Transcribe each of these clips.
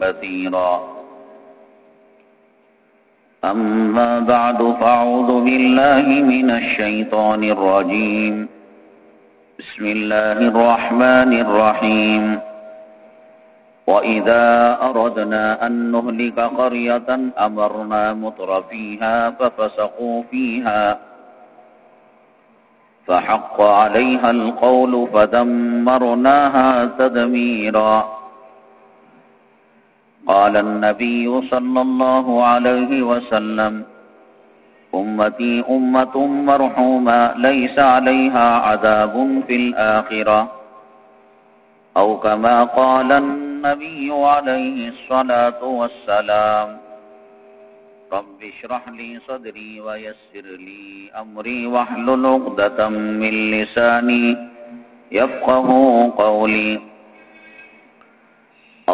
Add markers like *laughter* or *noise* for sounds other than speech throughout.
كثيرا. أما بعد فأعوذ بالله من الشيطان الرجيم. بسم الله الرحمن الرحيم. وإذا أردنا أن نهلك قرية أمرنا مطر فيها ففسقوا فيها. فحق عليها القول فدمرناها تدميرا. قال النبي صلى الله عليه وسلم أمتي أمة مرحومة ليس عليها عذاب في الآخرة. أو كما قال النبي عليه الصلاة والسلام رب اشرح لي صدري ويسر لي أمري واحلل عقدة من لساني يفقه قولي.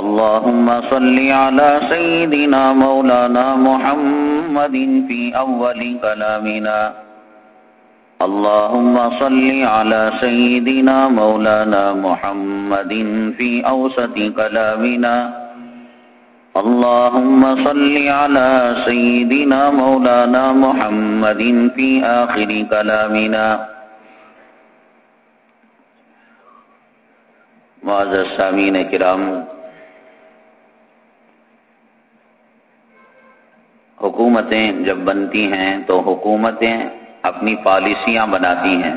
اللهم صل على سيدنا مولانا محمد في أول كلامنا. اللهم صل على سيدنا مولانا محمد في أوسط كلامنا. اللهم صل على سيدنا مولانا محمد في آخر كلامنا. معزز سامین کرام حکومتیں جب بنتی ہیں تو حکومتیں اپنی پالیسیاں بناتی ہیں۔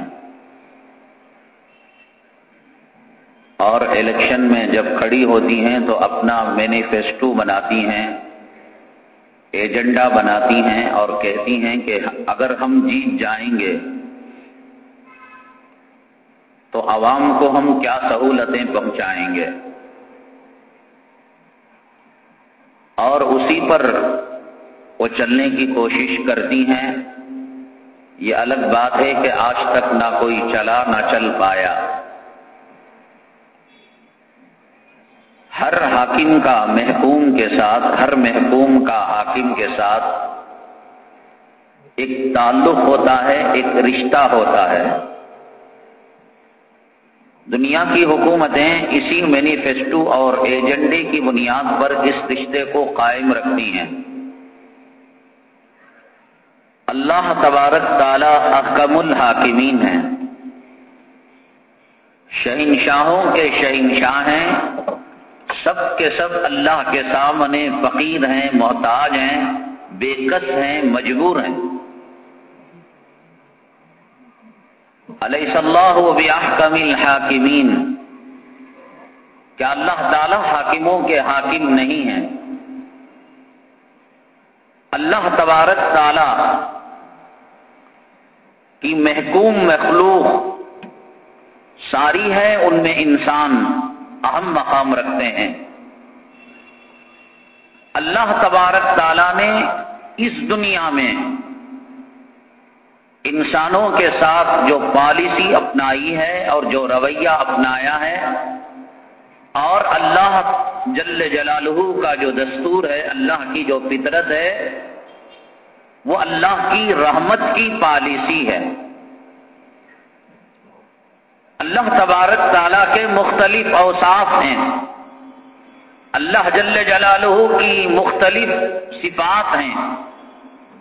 اور الیکشن میں جب کھڑی ہوتی ہیں تو اپنا مینیفیسٹو بناتی ہیں، ایجنڈا بناتی ہیں اور کہتی ہیں کہ اگر ہم جیت جائیں گے تو عوام کو ہم کیا سہولتیں پہنچائیں گے۔ اور اسی پر وہ چلنے کی کوشش کرتی ہیں۔ یہ الگ بات ہے کہ آج تک نہ کوئی چلا نہ چل پایا۔ ہر حاکم کا محکوم کے ساتھ، ہر محکوم کا حاکم کے ساتھ ایک تعلق ہوتا ہے، ایک رشتہ ہوتا ہے۔ دنیا کی حکومتیں اسی مینیفیسٹو اور ایجنڈے کی بنیاد پر اس رشتے کو قائم رکھتی ہیں۔ اللہ تبارک تعالی احکم الحاکمین ہیں۔ شہنشاہوں کے شہنشاہ ہیں۔ سب کے سب اللہ کے سامنے فقیر ہیں، محتاج ہیں، بے کس ہیں، مجبور ہیں۔ علیہ اللہ بحکم الحاکمین۔ کیا اللہ تعالی حاکموں کے حاکم نہیں ہیں؟ اللہ تبارک تعالی کی محکوم مخلوق ساری ہے، ان میں انسان اہم مقام رکھتے ہیں۔ اللہ تبارک تعالی نے اس دنیا میں انسانوں کے ساتھ جو پالیسی اپنائی ہے اور جو رویہ اپنایا ہے، اور اللہ جل جلالہ کا جو دستور ہے، اللہ کی جو فطرت ہے وہ اللہ کی رحمت کی پالیسی ہے۔ اللہ تبارک تعالیٰ کے مختلف اوصاف ہیں۔ اللہ جل جلالہ کی مختلف صفات ہیں۔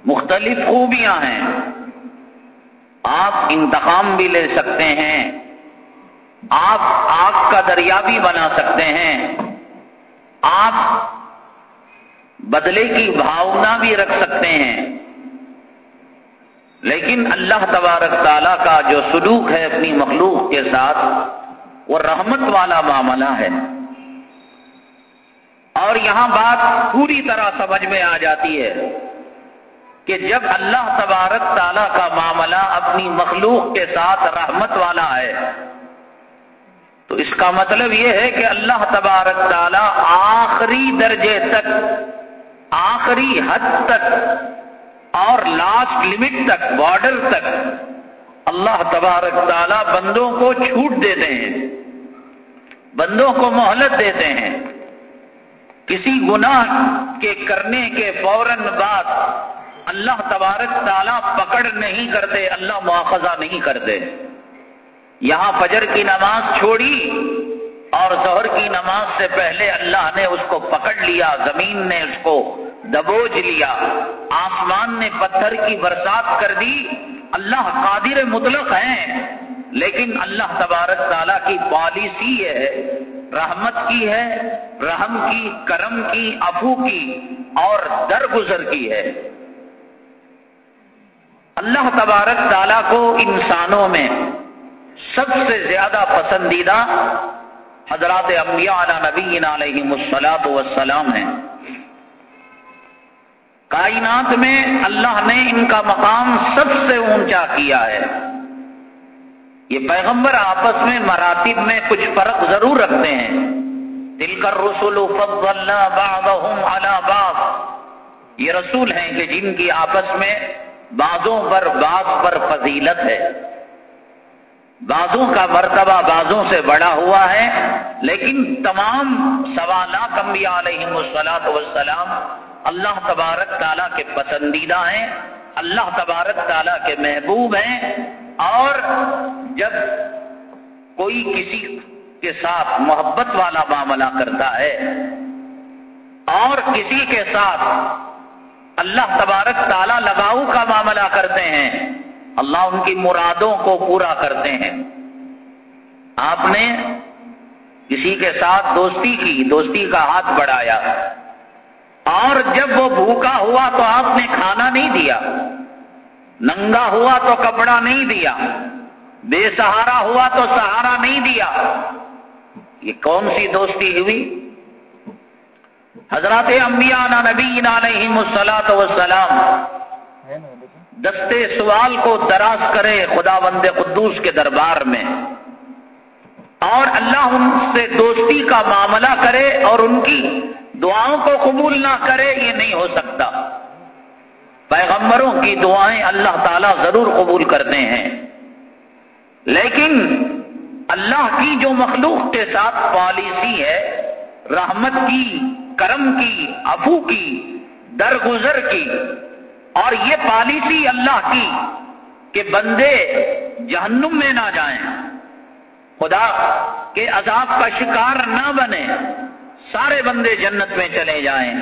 مختلف خوبیاں ہیں۔ آپ انتقام بھی لے سکتے ہیں۔ آپ آگ کا دریا بھی بنا سکتے ہیں۔ آپ بدلے کی بھاؤنا بھی رکھ سکتے ہیں۔ لیکن اللہ تبارک تعالیٰ کا جو سلوک ہے اپنی مخلوق کے ساتھ، وہ رحمت والا معاملہ ہے۔ اور یہاں بات پوری طرح سمجھ میں آ جاتی ہے کہ جب اللہ تبارک تعالیٰ کا معاملہ اپنی مخلوق کے ساتھ رحمت والا ہے، تو اس کا مطلب یہ ہے کہ اللہ تبارک تعالیٰ آخری درجے تک، آخری حد تک اور لاسٹ لمٹ تک بارڈر تک، اللہ تبارک تعالیٰ بندوں کو چھوٹ دیتے ہیں، بندوں کو مہلت دیتے ہیں، کسی گناہ کے کرنے کے فوراً بعد اللہ تبارک تعالیٰ پکڑ نہیں کرتے، اللہ مواخذہ نہیں کرتے. یہاں فجر کی نماز چھوڑی اور ظہر کی نماز سے پہلے اللہ نے اس کو پکڑ لیا، زمین نے اس کو دبوج لیا۔ آسمان نے پتھر کی برسات کر دی۔ اللہ قادر مطلق ہیں۔ لیکن اللہ تبارک تعالیٰ کی پالیسی ہے۔ رحمت کی ہے، رحم کی، کرم کی افو کی اور درگزر کی ہے۔ اللہ تبارک تعالیٰ کو انسانوں میں سب سے زیادہ پسندیدہ حضرات انبیاء علی نبی علیہ مسلاط وسلام ہیں۔ کائنات میں اللہ نے ان کا مقام سب سے اونچا کیا ہے۔ یہ پیغمبر آپس میں مراتب میں کچھ فرق ضرور رکھتے ہیں۔ دل کر رسول بعضهم على بعض۔ یہ رسول ہیں کہ جن کی آپس میں بعضوں پر بعض پر فضیلت ہے۔ بازوں کا مرتبہ بازوں سے بڑا ہوا ہے، لیکن تمام سوالات انبیاء علیہ السلاط والسلام اللہ تبارک تعالیٰ کے پسندیدہ ہیں، اللہ تبارک تعالیٰ کے محبوب ہیں، اور جب کوئی کسی کے ساتھ محبت والا معاملہ کرتا ہے، اور کسی کے ساتھ اللہ تبارک تعالیٰ لگاؤ کا معاملہ کرتے ہیں، اللہ ان کی مرادوں کو پورا کرتے ہیں۔ آپ نے کسی کے ساتھ دوستی کی، دوستی کا ہاتھ بڑھایا۔ اور جب وہ بھوکا ہوا تو آپ نے کھانا نہیں دیا، ننگا ہوا تو کپڑا نہیں دیا، بے سہارا ہوا تو سہارا نہیں دیا۔ یہ کون سی دوستی ہوئی؟ حضرات انبیاء نبی علیہ مسلاط وسلام دستے سوال کو دراز کرے خدا بند قدوس کے دربار میں۔ اور اللہ ان سے دوستی کا معاملہ کرے اور ان کی دعاؤں کو قبول نہ کرے یہ نہیں ہو سکتا۔ پیغمبروں کی دعائیں اللہ تعالیٰ ضرور قبول کرتے ہیں۔ لیکن اللہ کی جو مخلوق کے ساتھ پالیسی ہے، رحمت کی، کرم کی، افو کی، درگزر کی، اور یہ پالیسی اللہ کی کہ بندے جہنم میں نہ جائیں، خدا کے عذاب کا شکار نہ بنے سارے بندے جنت میں چلے جائیں۔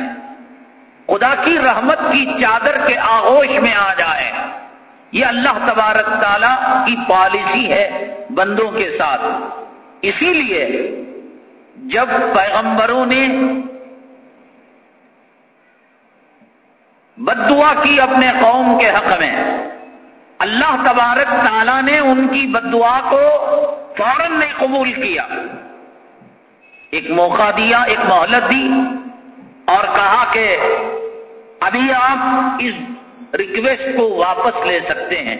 خدا کی رحمت کی چادر کے آغوش میں آ جائیں۔ یہ اللہ تبارک تعالی کی پالیسی ہے بندوں کے ساتھ۔ اسی لیے جب پیغمبروں نے بد دعا کی اپنے قوم کے حق میں، اللہ تبارک تعالیٰ نے ان کی بد دعا کو فوراً نے قبول کیا۔ ایک موقع دیا، ایک مہلت دی اور کہا کہ ابھی آپ اس ریکویسٹ کو واپس لے سکتے ہیں۔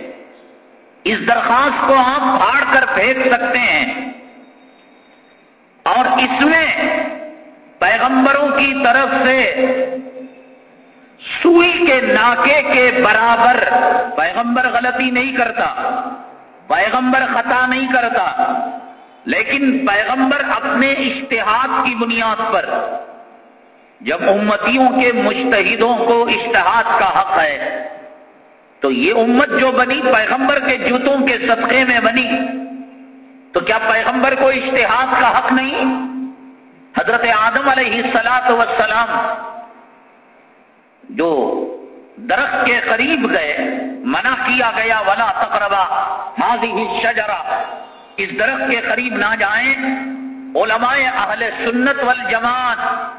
اس درخواست کو آپ پھاڑ کر پھینک سکتے ہیں۔ اور اس میں پیغمبروں کی طرف سے سوئی کے ناکے کے برابر پیغمبر غلطی نہیں کرتا، پیغمبر خطا نہیں کرتا۔ لیکن پیغمبر اپنے اشتہاد کی بنیاد پر جب امتیوں کے مشتحدوں کو اشتہاد کا حق ہے، تو یہ امت جو بنی، پیغمبر کے جوتوں کے صدقے میں بنی، تو کیا پیغمبر کو اشتہاد کا حق نہیں؟ حضرت آدم علیہ السلاط وسلام جو درخت کے قریب گئے، منع کیا گیا، ولا تقربا حاضی شجرا اس درخت کے قریب نہ جائیں۔ علماء اہل سنت والجماعت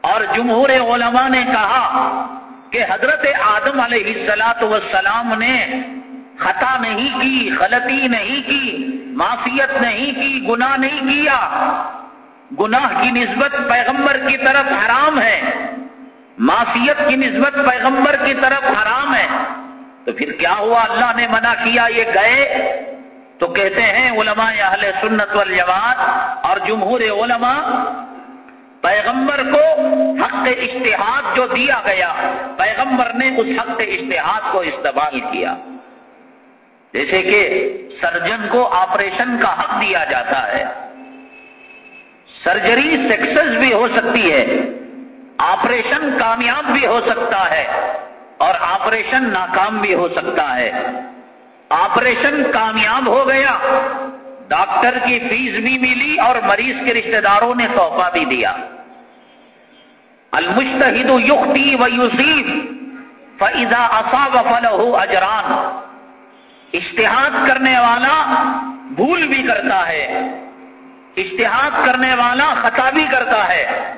اور جمہور علماء نے کہا کہ حضرت آدم علیہ السلاط وسلام نے خطا نہیں کی، غلطی نہیں کی معافیت نہیں کی، گناہ نہیں کیا۔ گناہ کی نسبت پیغمبر کی طرف حرام ہے۔ معافیت کی نسبت پیغمبر کی طرف حرام ہے۔ تو پھر کیا ہوا؟ اللہ نے منع کیا یہ گئے۔ تو کہتے ہیں علماء اہل سنت والجماعت اور جمہور علماء، پیغمبر کو حق اشتہاد جو دیا گیا، پیغمبر نے اس حق اشتہاد کو استعمال کیا۔ جیسے کہ سرجن کو آپریشن کا حق دیا جاتا ہے۔ سرجری سکسس بھی ہو سکتی ہے، آپریشن کامیاب بھی ہو سکتا ہے اور آپریشن ناکام بھی ہو سکتا ہے۔ آپریشن کامیاب ہو گیا۔ ڈاکٹر کی فیس بھی ملی اور مریض کے رشتہ داروں نے تحفہ بھی دیا۔ المشتحد یختی و یوسیف فضا اصا و فل اجران اشتہاد کرنے والا بھول بھی کرتا ہے۔ اشتہاد کرنے والا خطا بھی کرتا ہے۔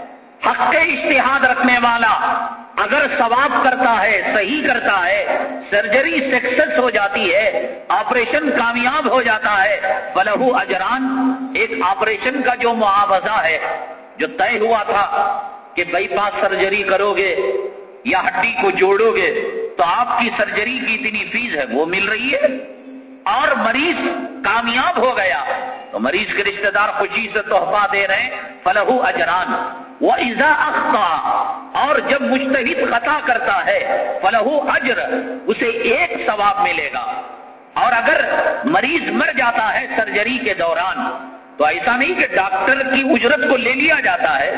حق اشتہاد رکھنے والا اگر ثواب کرتا ہے، صحیح کرتا ہے، سرجری سکسس ہو جاتی ہے آپریشن کامیاب ہو جاتا ہے بلہو اجران ایک آپریشن کا جو معاوضہ ہے، جو طے ہوا تھا کہ بائی پاس سرجری کرو گے یا ہڈی کو جوڑو گے، تو آپ کی سرجری کی اتنی فیس ہے، وہ مل رہی ہے۔ اور مریض کامیاب ہو گیا، تو مریض کے رشتہ دار خوشی سے تحفہ دے رہے ہیں، فلہو اجران۔ وہ ایزا اختا اور جب مشتحد خطا کرتا ہے، فلہو اجر، اسے ایک ثواب ملے گا۔ اور اگر مریض مر جاتا ہے سرجری کے دوران، تو ایسا نہیں کہ ڈاکٹر کی اجرت کو لے لیا جاتا ہے،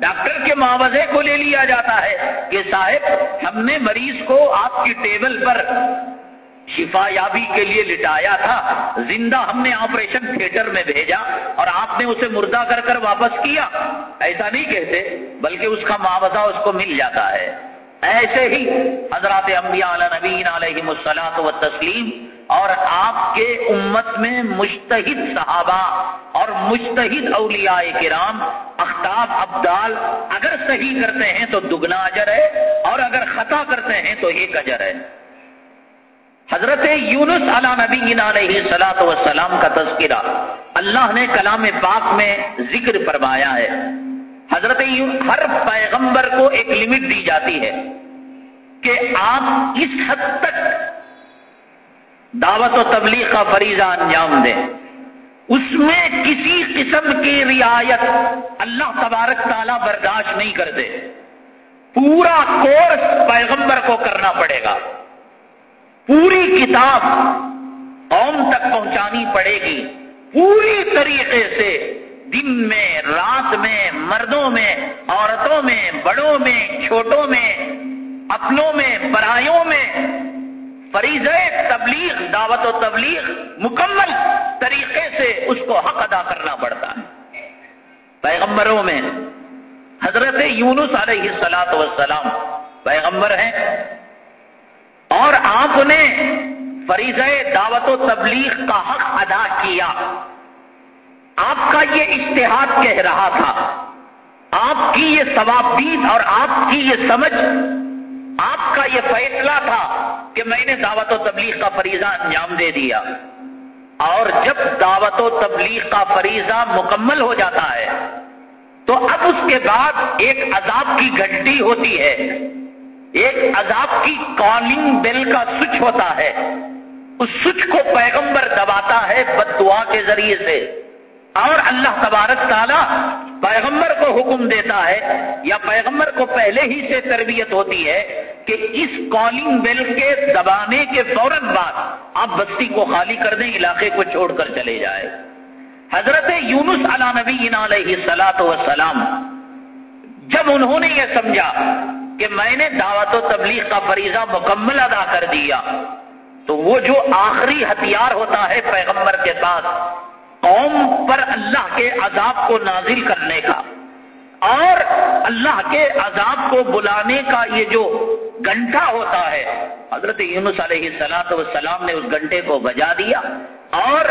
ڈاکٹر کے معاوضے کو لے لیا جاتا ہے کہ صاحب، ہم نے مریض کو آپ کی ٹیبل پر شفا یابی کے لیے لٹایا تھا۔ زندہ ہم نے آپریشن تھیٹر میں بھیجا اور آپ نے اسے مردہ کر کر واپس کیا۔ ایسا نہیں کہتے، بلکہ اس کا معاوضہ اس کو مل جاتا ہے۔ ایسے ہی حضرات انبیاء علی نبین علیہ مسلاط و تسلیم اور آپ کے امت میں مشتحد صحابہ اور مشتحد اولیاء کرام، اختاب، ابدال، اگر صحیح کرتے ہیں تو دگنا اجر ہے اور اگر خطا کرتے ہیں تو ایک اجر ہے۔ حضرت یونس علی نبی علیہ سلاط وسلام کا تذکرہ اللہ نے کلام پاک میں ذکر فرمایا ہے۔ حضرت ہر پیغمبر کو ایک لمٹ دی جاتی ہے کہ آپ اس حد تک دعوت و تبلیغ کا فریضہ انجام دیں۔ اس میں کسی قسم کی رعایت اللہ تبارک تعالیٰ برداشت نہیں کرتے۔ پورا کورس پیغمبر کو کرنا پڑے گا۔ پوری کتاب قوم تک پہنچانی پڑے گی۔ پوری طریقے سے دن میں، رات میں، مردوں میں، عورتوں میں، بڑوں میں، چھوٹوں میں، اپنوں میں، برائیوں میں فریض تبلیغ، دعوت و تبلیغ مکمل طریقے سے اس کو حق ادا کرنا پڑتا ہے۔ پیغمبروں میں حضرت یونس علیہ السلاط وسلام پیغمبر ہیں۔ اور آپ نے فریض دعوت و تبلیغ کا حق ادا کیا۔ آپ کا یہ اشتہاد کہہ رہا تھا۔ آپ کی یہ ثوابید اور آپ کی یہ سمجھ، آپ کا یہ فیصلہ تھا کہ میں نے دعوت و تبلیغ کا فریضہ انجام دے دیا۔ اور جب دعوت و تبلیغ کا فریضہ مکمل ہو جاتا ہے، تو اب اس کے بعد ایک عذاب کی گھنٹی ہوتی ہے۔ ایک عذاب کی کالنگ بیل کا سوچ ہوتا ہے۔ اس سوچ کو پیغمبر دباتا ہے بد دعا کے ذریعے سے۔ اور اللہ تبارک تعالیٰ پیغمبر کو حکم دیتا ہے یا پیغمبر کو پہلے ہی سے تربیت ہوتی ہے کہ اس کالنگ بیل کے دبانے کے فوراً بعد آپ بستی کو خالی کر دیں، علاقے کو چھوڑ کر چلے جائے حضرت یونس علی نبی علیہ سلاط وسلام جب انہوں نے یہ سمجھا کہ میں نے دعوت و تبلیغ کا فریضہ مکمل ادا کر دیا تو وہ جو آخری ہتھیار ہوتا ہے پیغمبر کے پاس قوم پر اللہ کے عذاب کو نازل کرنے کا۔ اور اللہ کے عذاب کو بلانے کا یہ جو گھنٹہ ہوتا ہے، حضرت یونس علیہ السلاط والسلام نے اس گھنٹے کو بجا دیا۔ اور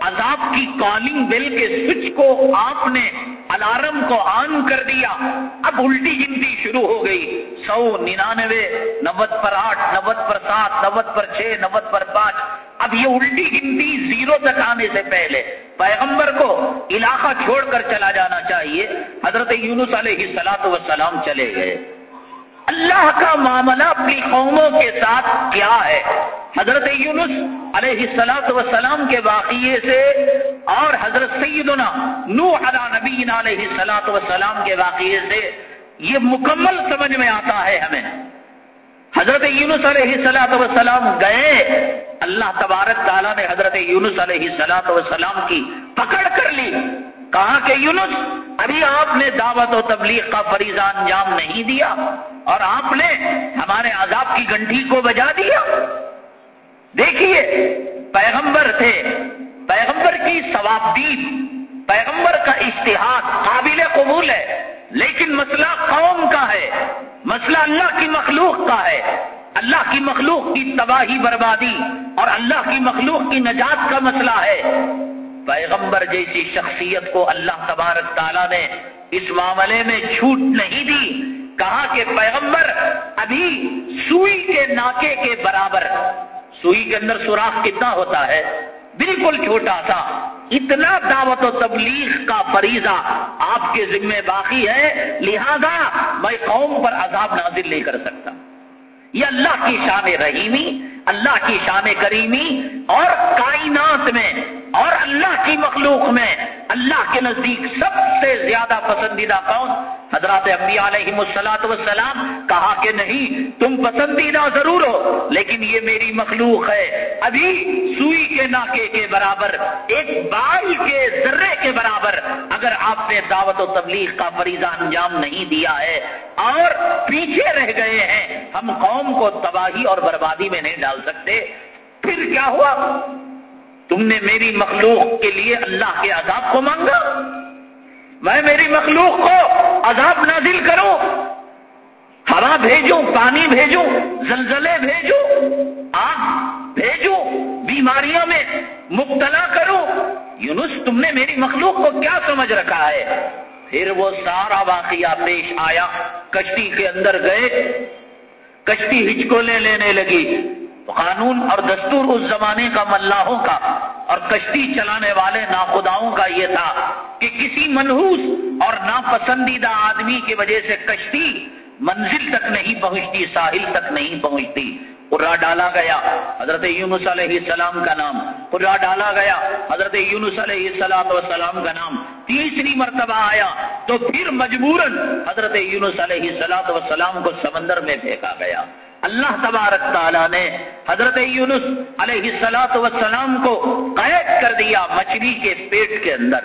عذاب کی کالنگ بل کے سوئچ کو آپ نے الارم کو آن کر دیا۔ اب الٹی گنتی شروع ہو گئی۔ سو ننانوے، نوت پر آٹھ، نوت پر سات، نوت پر چھ، نوت پر پانچ۔ اب یہ الٹی گنتی زیرو تک آنے سے پہلے پیغمبر کو علاقہ چھوڑ کر چلا جانا چاہیے۔ حضرت یونس علیہ سلاط وسلام چلے گئے۔ اللہ کا معاملہ اپنی قوموں کے ساتھ کیا ہے؟ حضرت یونس علیہ السلاط وسلام کے واقعے سے اور حضرت سیدنا نو علا نبی علیہ السلاط وسلام کے واقعے سے یہ مکمل سمجھ میں آتا ہے ہمیں۔ حضرت یونس علیہ السلاط وسلام گئے، اللہ تبارک تعالیٰ نے حضرت یونس علیہ السلاط وسلام کی پکڑ کر لی۔ کہا کہ یونس، ابھی آپ نے دعوت و تبلیغ کا فریضہ انجام نہیں دیا اور آپ نے ہمارے عذاب کی گنٹھی کو بجا دیا۔ دیکھیے، پیغمبر تھے، پیغمبر کی ثوابدید پیغمبر کا اشتہار قابل قبول ہے، لیکن مسئلہ قوم کا ہے، مسئلہ اللہ کی مخلوق کا ہے۔ اللہ کی مخلوق کی تباہی بربادی اور اللہ کی مخلوق کی نجات کا مسئلہ ہے۔ پیغمبر جیسی شخصیت کو اللہ تبارک تعالیٰ نے اس معاملے میں چھوٹ نہیں دی۔ کہا کہ پیغمبر ابھی سوئی کے ناکے کے برابر، سوئی کے اندر سوراخ کتنا ہوتا ہے؟ بالکل چھوٹا سا۔ اتنا دعوت و تبلیغ کا فریضہ آپ کے ذمے باقی ہے، لہذا میں قوم پر عذاب نازل نہیں کر سکتا۔ یہ اللہ کی شان رحیمی اللہ کی شان کریمی اور کائنات میں اور اللہ کی مخلوق میں اللہ کے نزدیک سب سے زیادہ پسندیدہ کون؟ حضرات انبیاء علیہ السلاط وسلام کہا کہ نہیں، تم پسندیدہ ضرور ہو، لیکن یہ میری مخلوق ہے۔ ابھی سوئی کے ناکے کے برابر، ایک بال کے ذرے کے برابر اگر آپ نے دعوت و تبلیغ کا فریضہ انجام نہیں دیا ہے اور پیچھے رہ گئے ہیں، ہم قوم کو تباہی اور بربادی میں نہیں ڈال سکتے، پھر کیا ہوا؟ تم نے میری مخلوق کے لیے اللہ کے عذاب کو مانگا؟ میں میری مخلوق کو عذاب نازل کروں؟ ہوا بھیجوں، پانی بھیجوں، زلزلے بھیجوں، آگ بھیجوں، بیماریوں میں مبتلا کروں؟ یونس، تم نے میری مخلوق کو کیا سمجھ رکھا ہے؟ پھر وہ سارا واقعہ پیش آیا، کشتی کے اندر گئے، کشتی ہچکولے لینے لگی قانون اور دستور اس زمانے کا ملاحوں کا اور کشتی چلانے والے ناخداؤں کا یہ تھا کہ کسی منحوس اور ناپسندیدہ آدمی کی وجہ سے کشتی منزل تک نہیں پہنچتی، ساحل تک نہیں پہنچتی۔ قرا ڈالا گیا، حضرت یونس علیہ السلام کا نام۔ قرا ڈالا گیا، حضرت یونس علیہ السلام وسلام کا نام۔ تیسری مرتبہ آیا تو پھر مجبوراً حضرت یونس علیہ السلام وسلام کو سمندر میں پھینکا گیا۔ اللہ تبارک تعالیٰ نے حضرت یونس علیہ السلاط وسلام کو قید کر دیا مچھلی کے پیٹ کے اندر۔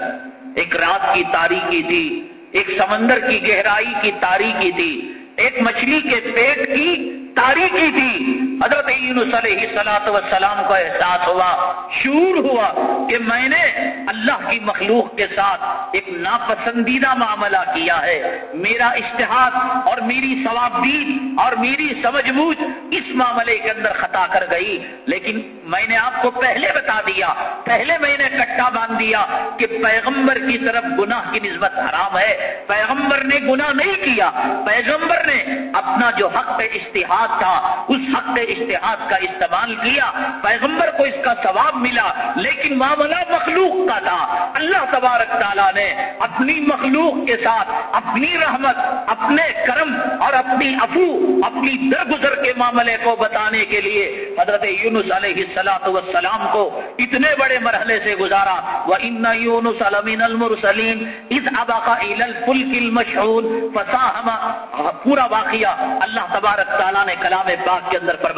ایک رات کی تاریخی تھی، ایک سمندر کی گہرائی کی تاریخی تھی۔ ایک مچھلی کے پیٹ کی تاریخی تھی۔ حضرت یونس علیہ سلاط وسلام کو احساس ہوا شور ہوا کہ میں نے اللہ کی مخلوق کے ساتھ ایک ناپسندیدہ معاملہ کیا ہے۔ میرا اشتہار اور میری ثوابدید اور میری سمجھ بوجھ اس معاملے کے اندر خطا کر گئی۔ لیکن میں نے آپ کو پہلے بتا دیا، پہلے میں نے کٹا باندھ دیا کہ پیغمبر کی طرف گناہ کی نسبت حرام ہے۔ پیغمبر نے گناہ نہیں کیا، پیغمبر نے اپنا جو حق ہے اشتہاد تھا اس حق اشتہاد کا استعمال کیا، پیغمبر کو اس کا ثواب ملا، لیکن معاملہ مخلوق کا تھا۔ اللہ تبارک تعالیٰ نے اپنی مخلوق کے ساتھ اپنی رحمت، اپنے کرم اور اپنی افو اپنی درگزر کے معاملے کو بتانے کے لیے حضرت یونس علیہ السلاط وسلام کو اتنے بڑے مرحلے سے گزارا۔ وہ ان یونس علمین المرسلیم اس اباقا الفل مشہور فساہما پورا واقعہ اللہ تبارک تعالیٰ نے کلام پاک کے اندر پر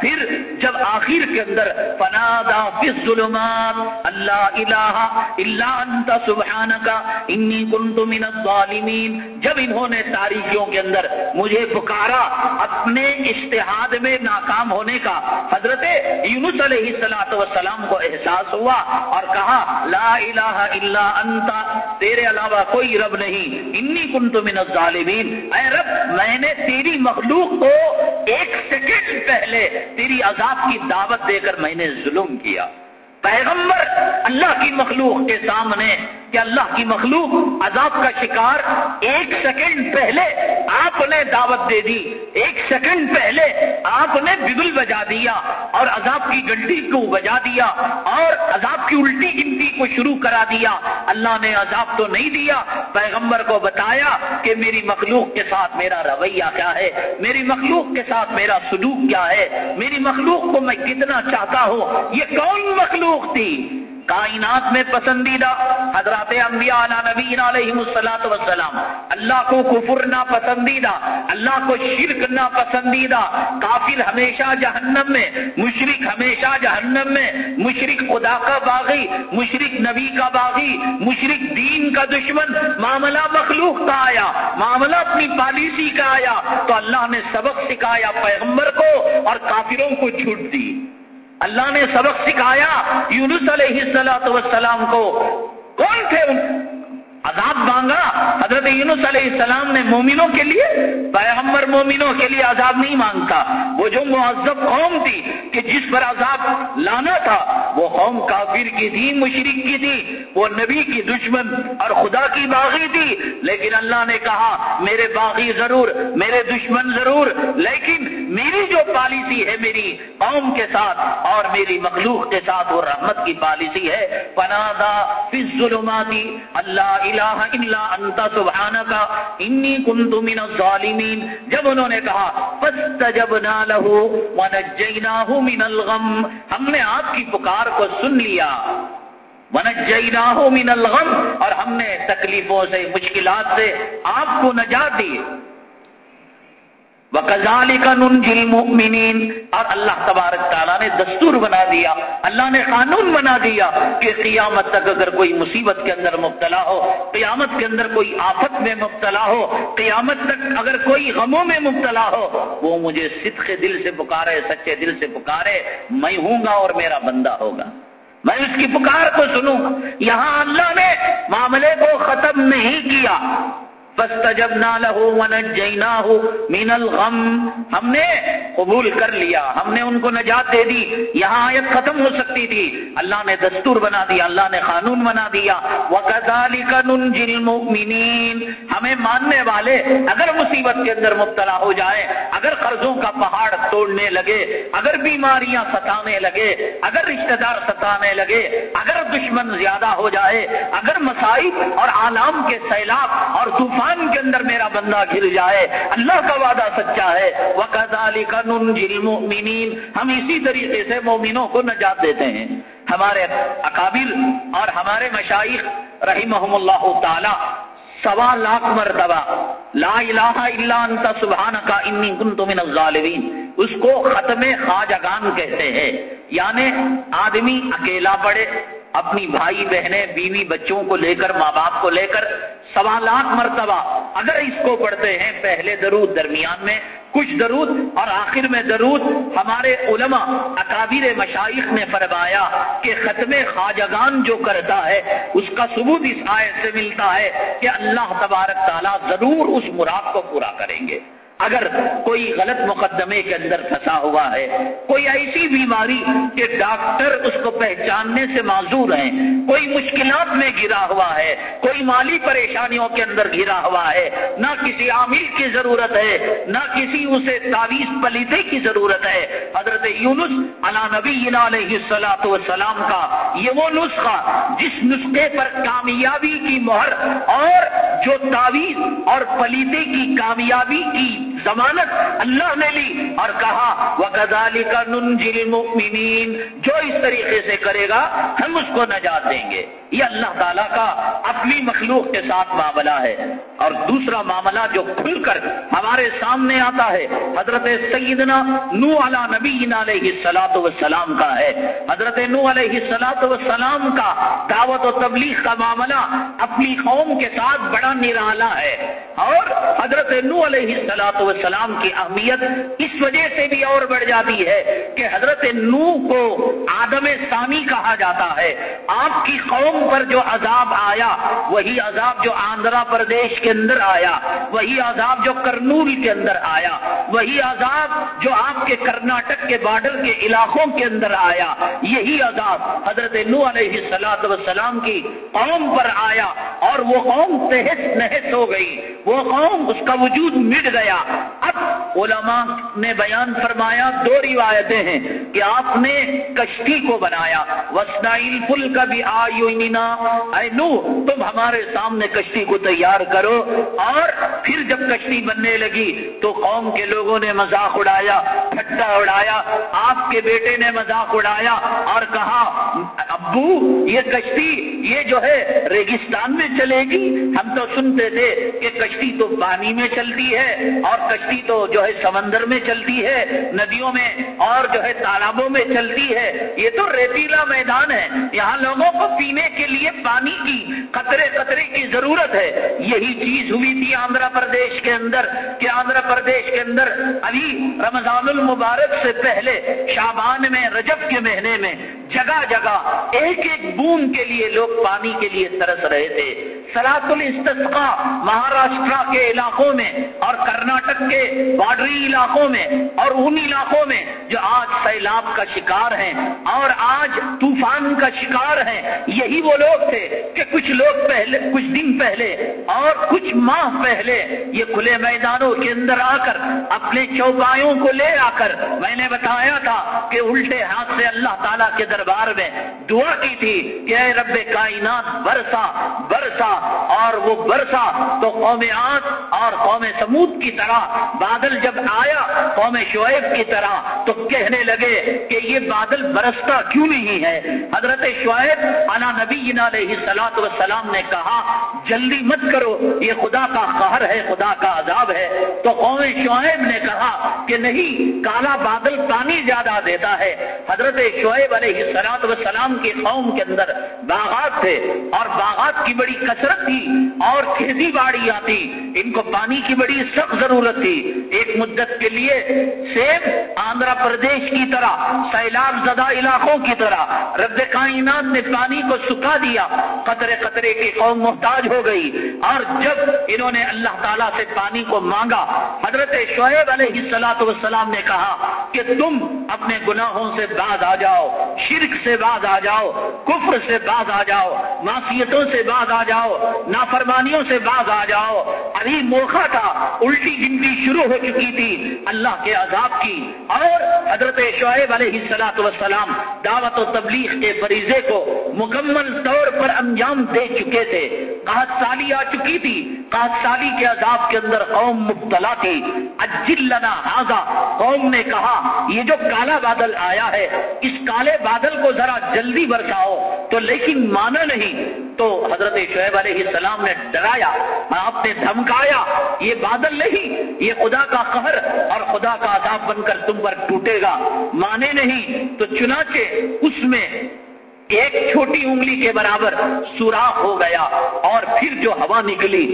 پھر جب آخر کے اندر فنادا فی الظلمات اللہ الہ الا انت سبحانک انی کنت من الظالمین جب انہوں نے تاریخیوں کے اندر مجھے پکارا اپنے اشتہاد میں ناکام ہونے کا، حضرت یونس علیہ السلاۃ والسلام کو احساس ہوا اور کہا، لا الہ الا انت تیرے علاوہ کوئی رب نہیں انی کنت من الظالمین اے رب، میں نے تیری مخلوق کو ایک سیکنڈ پہلے تیری عذاب کی دعوت دے کر میں نے ظلم کیا۔ پیغمبر اللہ کی مخلوق کے سامنے کہ اللہ کی مخلوق عذاب کا شکار ایک سیکنڈ پہلے آپ نے دعوت دے دی، ایک سیکنڈ پہلے آپ نے بگل بجا دیا اور عذاب کی گنٹی کو بجا دیا اور عذاب کی الٹی گنتی کو شروع کرا دیا۔ اللہ نے عذاب تو نہیں دیا، پیغمبر کو بتایا کہ میری مخلوق کے ساتھ میرا رویہ کیا ہے، میری مخلوق کے ساتھ میرا سلوک کیا ہے، میری مخلوق کو میں کتنا چاہتا ہوں، یہ کون مخلوق تھی۔ کائنات میں پسندیدہ حضرات انبیاء علی نبی علیہ السلاط وسلام اللہ کو کفر نہ پسندیدہ اللہ کو شرک نہ پسندیدہ کافر ہمیشہ جہنم میں مشرق ہمیشہ جہنم میں۔ مشرق خدا کا باغی مشرق نبی کا باغی مشرق دین کا دشمن۔ معاملہ مخلوق کا آیا، معاملہ اپنی پالیسی کا آیا۔ تو اللہ نے سبق سکھایا پیغمبر کو اور کافروں کو چھوٹ دی۔ اللہ نے سبق سکھایا یونس علیہ السلاۃ وسلام کو۔ کون تھے ان عذاب مانگا، حضرت یونس علیہ السلام نے مومنوں کے لیے، پیغمبر مومنوں کے لیے عذاب نہیں مانگتا۔ وہ جو معذب قوم تھی کہ جس پر عذاب لانا تھا، وہ قوم کافر کی تھی مشرق کی تھی، وہ نبی کی دشمن اور خدا کی باغی تھی۔ لیکن اللہ نے کہا، میرے باغی ضرور، میرے دشمن ضرور، لیکن میری جو پالیسی ہے میری قوم کے ساتھ اور میری مخلوق کے ساتھ، وہ رحمت کی پالیسی ہے۔ پنادا فض ظلماتی اللہ الہ الا انت سبحانک انی کنت من الظالمین جب انہوں نے کہا، فاستجبنا له ونجیناہ من الغم. ہم نے آپ کی پکار کو سن لیا. ونجیناہ من الغم. اور ہم نے تکلیفوں سے، مشکلات سے آپ کو نجات دی. وکزالی کا نن اور اللہ تبارک تعالیٰ نے دستور بنا دیا، اللہ نے قانون بنا دیا کہ قیامت تک اگر کوئی مصیبت کے اندر مبتلا ہو، قیامت کے اندر کوئی آفت میں مبتلا ہو، قیامت تک اگر کوئی غموں میں مبتلا ہو، وہ مجھے صدق دل سے پکارے، سچے دل سے پکارے، میں ہوں گا اور میرا بندہ ہوگا۔ میں اس کی پکار کو سنوں۔ یہاں اللہ نے معاملے کو ختم نہیں کیا۔ جب نہ لہو من الغم۔ ہم نے قبول کر لیا۔ ہم نے ان کو نجات دے دی۔ یہاں آیت ختم ہو سکتی تھی۔ اللہ نے دستور بنا دیا۔ اللہ نے قانون بنا دیا۔ وہ کدالی کا ہمیں ماننے والے اگر مصیبت کے اندر مبتلا ہو جائے، اگر قرضوں کا پہاڑ توڑنے لگے، اگر بیماریاں ستانے لگے، اگر رشتہ دار ستانے لگے، اگر دشمن زیادہ ہو جائے، اگر مسائب اور آلام کے سیلاب اور طوفان کے اندر میرا بندہ گر جائے، اللہ کا وعدہ سچا ہے۔ وہ کدالی کا ہم اسی طریقے سے مومنوں کو نجات دیتے ہیں۔ ہمارے اکابر اور ہمارے مشائق رحیم اللہ تعالی، سوا لاکھ مرتبہ لا الہ الا انت سبحان انی کنت من الظالمین۔ اس کو ختم خواجگان کہتے ہیں۔ یعنی آدمی اکیلا پڑے، اپنی بھائی بہنیں، بیوی بچوں کو لے کر، ماں باپ کو لے کر سوا لاکھ مرتبہ اگر اس کو پڑھتے ہیں پہلے درود درمیان میں، کچھ درود اور آخر میں درود، ہمارے علماء اکابر مشائق نے فرمایا کہ ختم خواجگان جو کرتا ہے، اس کا ثبوت اس آیت سے ملتا ہے کہ اللہ تبارک تعالیٰ ضرور اس مراد کو پورا کریں گے۔ اگر کوئی غلط مقدمے کے اندر پھنسا ہوا ہے، کوئی ایسی بیماری کہ ڈاکٹر اس کو پہچاننے سے معذور ہیں، کوئی مشکلات میں گرا ہوا ہے، کوئی مالی پریشانیوں کے اندر گرا ہوا ہے، نہ کسی عامل کی ضرورت ہے، نہ کسی اسے تعویذ پلیتے کی ضرورت ہے۔ حضرت یونس علا نبی علیہ السلاۃ والسلام کا یہ وہ نسخہ جس نسخے پر کامیابی کی مہر اور جو تعویذ اور پلیتے کی کامیابی کی ضمانت اللہ نے لی اور کہا وہ گزالی کا ننجل مؤمنین جو اس طریقے سے کرے گا، ہم اس کو نجات دیں گے۔ یہ اللہ تعالیٰ کا اپنی مخلوق کے ساتھ معاملہ ہے۔ اور دوسرا معاملہ جو کھل کر ہمارے سامنے آتا ہے، حضرت سیدنا نو علا نبی علیہ سلاط وسلام کا ہے۔ حضرت نو علیہ سلاط وسلام کا دعوت و تبلیغ کا معاملہ اپنی قوم کے ساتھ بڑا نرالا ہے۔ اور حضرت نو علیہ سلاط والسلام کی اہمیت اس وجہ سے بھی اور بڑھ جاتی ہے کہ حضرت نو کو آدم ثانی کہا جاتا ہے۔ آپ کی قوم پر جو عذاب آیا، وہی عذاب جو آندھرا پردیش کے اندر آیا، وہی عذاب جو کرنول کے اندر آیا، وہی عذاب جو آپ کے کرناٹک کے بارڈر کے علاقوں کے اندر آیا، یہی عذاب حضرت نو علیہ سلاد وسلام کی قوم پر آیا اور وہ قوم تحس نہس ہو گئی۔ وہ قوم اس کا وجود مٹ گیا۔ اب علماء نے بیان فرمایا، دو روایتیں ہیں کہ آپ نے کشتی کو بنایا۔ وسنائل پل کا بھی اے نو تم ہمارے سامنے کشتی کو تیار کرو۔ اور پھر جب کشتی بننے لگی تو قوم کے لوگوں نے مذاق اڑایا، پھٹا اڑایا، آپ کے بیٹے نے مذاق اڑایا اور کہا، ابو، یہ کشتی، یہ جو ہے، ریگستان میں چلے گی۔ ہم تو سنتے تھے کہ کشتی تو پانی میں چلتی ہے اور کشتی تو جو ہے سمندر میں چلتی ہے، ندیوں میں اور جو ہے تالابوں میں چلتی ہے۔ یہ تو ریتیلا میدان ہے۔ یہاں لوگوں کو پینے کے لیے پانی کی قطرے قطرے کی ضرورت ہے۔ یہی چیز ہوئی تھی آندھرا پردیش کے اندر۔ کہ آندھرا پردیش کے اندر ابھی رمضان المبارک سے پہلے شابان میں، رجب کے مہینے میں جگہ جگہ ایک ایک بوند کے لیے لوگ پانی کے لیے ترس رہے تھے۔ سلاط الاستسقا مہاراشٹرا کے علاقوں میں اور کرناٹک کے بارڈری علاقوں میں اور ان علاقوں میں جو آج سیلاب کا شکار ہیں اور آج طوفان کا شکار ہیں، یہی وہ لوگ تھے کہ کچھ لوگ پہلے، کچھ دن پہلے اور کچھ ماہ پہلے یہ کھلے میدانوں کے اندر آ کر اپنے چوپایوں کو لے آ کر میں نے بتایا تھا کہ الٹے ہاتھ سے اللہ تعالیٰ کے دربار میں دعا کی تھی کہ اے رب کائنات برسا برسا اور وہ برسا تو قوم آت اور قوم سمود کی طرح، بادل جب آیا قوم شعیب کی طرح، تو کہنے لگے کہ یہ بادل برستا کیوں نہیں ہے؟ حضرت شعیب علا نبی علیہ سلاط وسلام نے کہا، جلدی مت کرو، یہ خدا کا قہر ہے، خدا کا عذاب ہے۔ تو قوم شعیب نے کہا کہ نہیں، کالا بادل پانی زیادہ دیتا ہے۔ حضرت شعیب علیہ سلاط وسلام کی قوم کے اندر باغات تھے اور باغات کی بڑی کثرت تھی اور کھیتی باڑی آتی۔ ان کو پانی کی بڑی سخت ضرورت تھی۔ ایک مدت کے لیے سیب آندھرا پردیش کی طرح، سیلاب زدہ علاقوں کی طرح۔ رب کائنات نے پانی کو سکھا دیا۔ قطرے قطرے کی قوم محتاج ہو گئی۔ اور جب انہوں نے اللہ تعالیٰ سے پانی کو مانگا، حضرت شعیب علیہ السلاط والسلام نے کہا کہ تم اپنے گناہوں سے باز آ جاؤ، شرک سے باز آ جاؤ، کفر سے باز آ جاؤ، معصیتوں سے باز آ جاؤ نافرمانیوں سے باز آ جاؤ۔ ابھی موقع تھا، الٹی گنتی شروع ہو چکی تھی۔ اللہ کے عذاب کی۔ اور حضرت شعیب علیہ السلاط وسلام دعوت و تبلیغ کے فریضے کو مکمل طور پر انجام دے چکے تھے۔ قحط سالی آ چکی تھی۔ قحط سالی کے عذاب کے اندر قوم مبتلا تھی۔ اجلنا حاضا قوم نے کہا، یہ جو کالا بادل آیا ہے، اس کالے بادل کو ذرا جلدی برساؤ۔ تو لیکن مانا نہیں۔ تو حضرت شعیب علیہ السلام نے ڈرایا آپ نے دھمکایا، یہ بادل نہیں، یہ خدا کا قہر اور خدا کا عذاب بن کر تم پر ٹوٹے گا۔ مانے نہیں تو چنانچہ اس میں ایک چھوٹی انگلی کے برابر سوراخ ہو گیا اور پھر جو ہوا نکلی،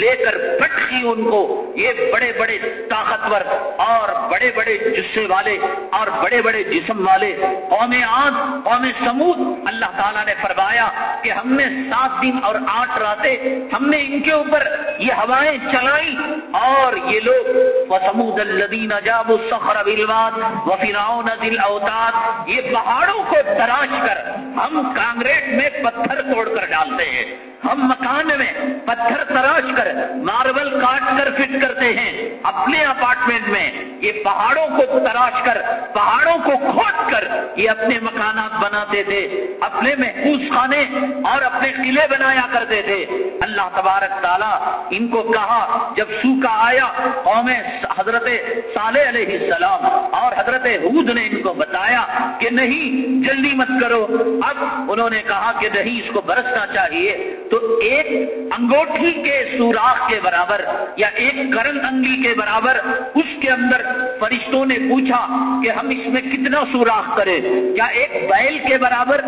لے کر پٹکی ان کو، یہ بڑے بڑے طاقتور اور بڑے بڑے جسے والے اور بڑے بڑے جسم والے قوم آن قوم سمود اللہ تعالیٰ نے فرمایا کہ ہم نے سات دن اور آٹھ راتیں ہم نے ان کے اوپر یہ ہوائیں چلائی اور یہ لوگ وہ سمود الدین اجاب الصخر بلواد و دل اوتاد یہ پہاڑوں کو تراش کر ہم کانگریٹ میں پتھر توڑ کر ڈالتے ہیں۔ ہم مکان میں پتھر تراش کر ماربل کاٹ کر فٹ کرتے ہیں۔ اپنے اپارٹمنٹ میں یہ پہاڑوں کو تراش کر، پہاڑوں کو کھود یہ اپنے مکانات بناتے تھے، اپنے محفوظ خانے اور اپنے قلعے بنایا کرتے تھے۔ اللہ تبارک تعالیٰ ان کو کہا، جب سوکھا آیا، قوم حضرت صالح علیہ السلام اور حضرت حود نے ان کو بتایا کہ نہیں، جلدی مت کرو۔ اب انہوں نے کہا کہ نہیں، اس کو برسنا چاہیے۔ تو ایک انگوٹھی کے سوراخ کے برابر یا ایک کرن انگی کے برابر اس کے اندر فرشتوں نے پوچھا کہ ہم اس میں کتنا سوراخ کریں؟ کیا ایک بیل کے برابر؟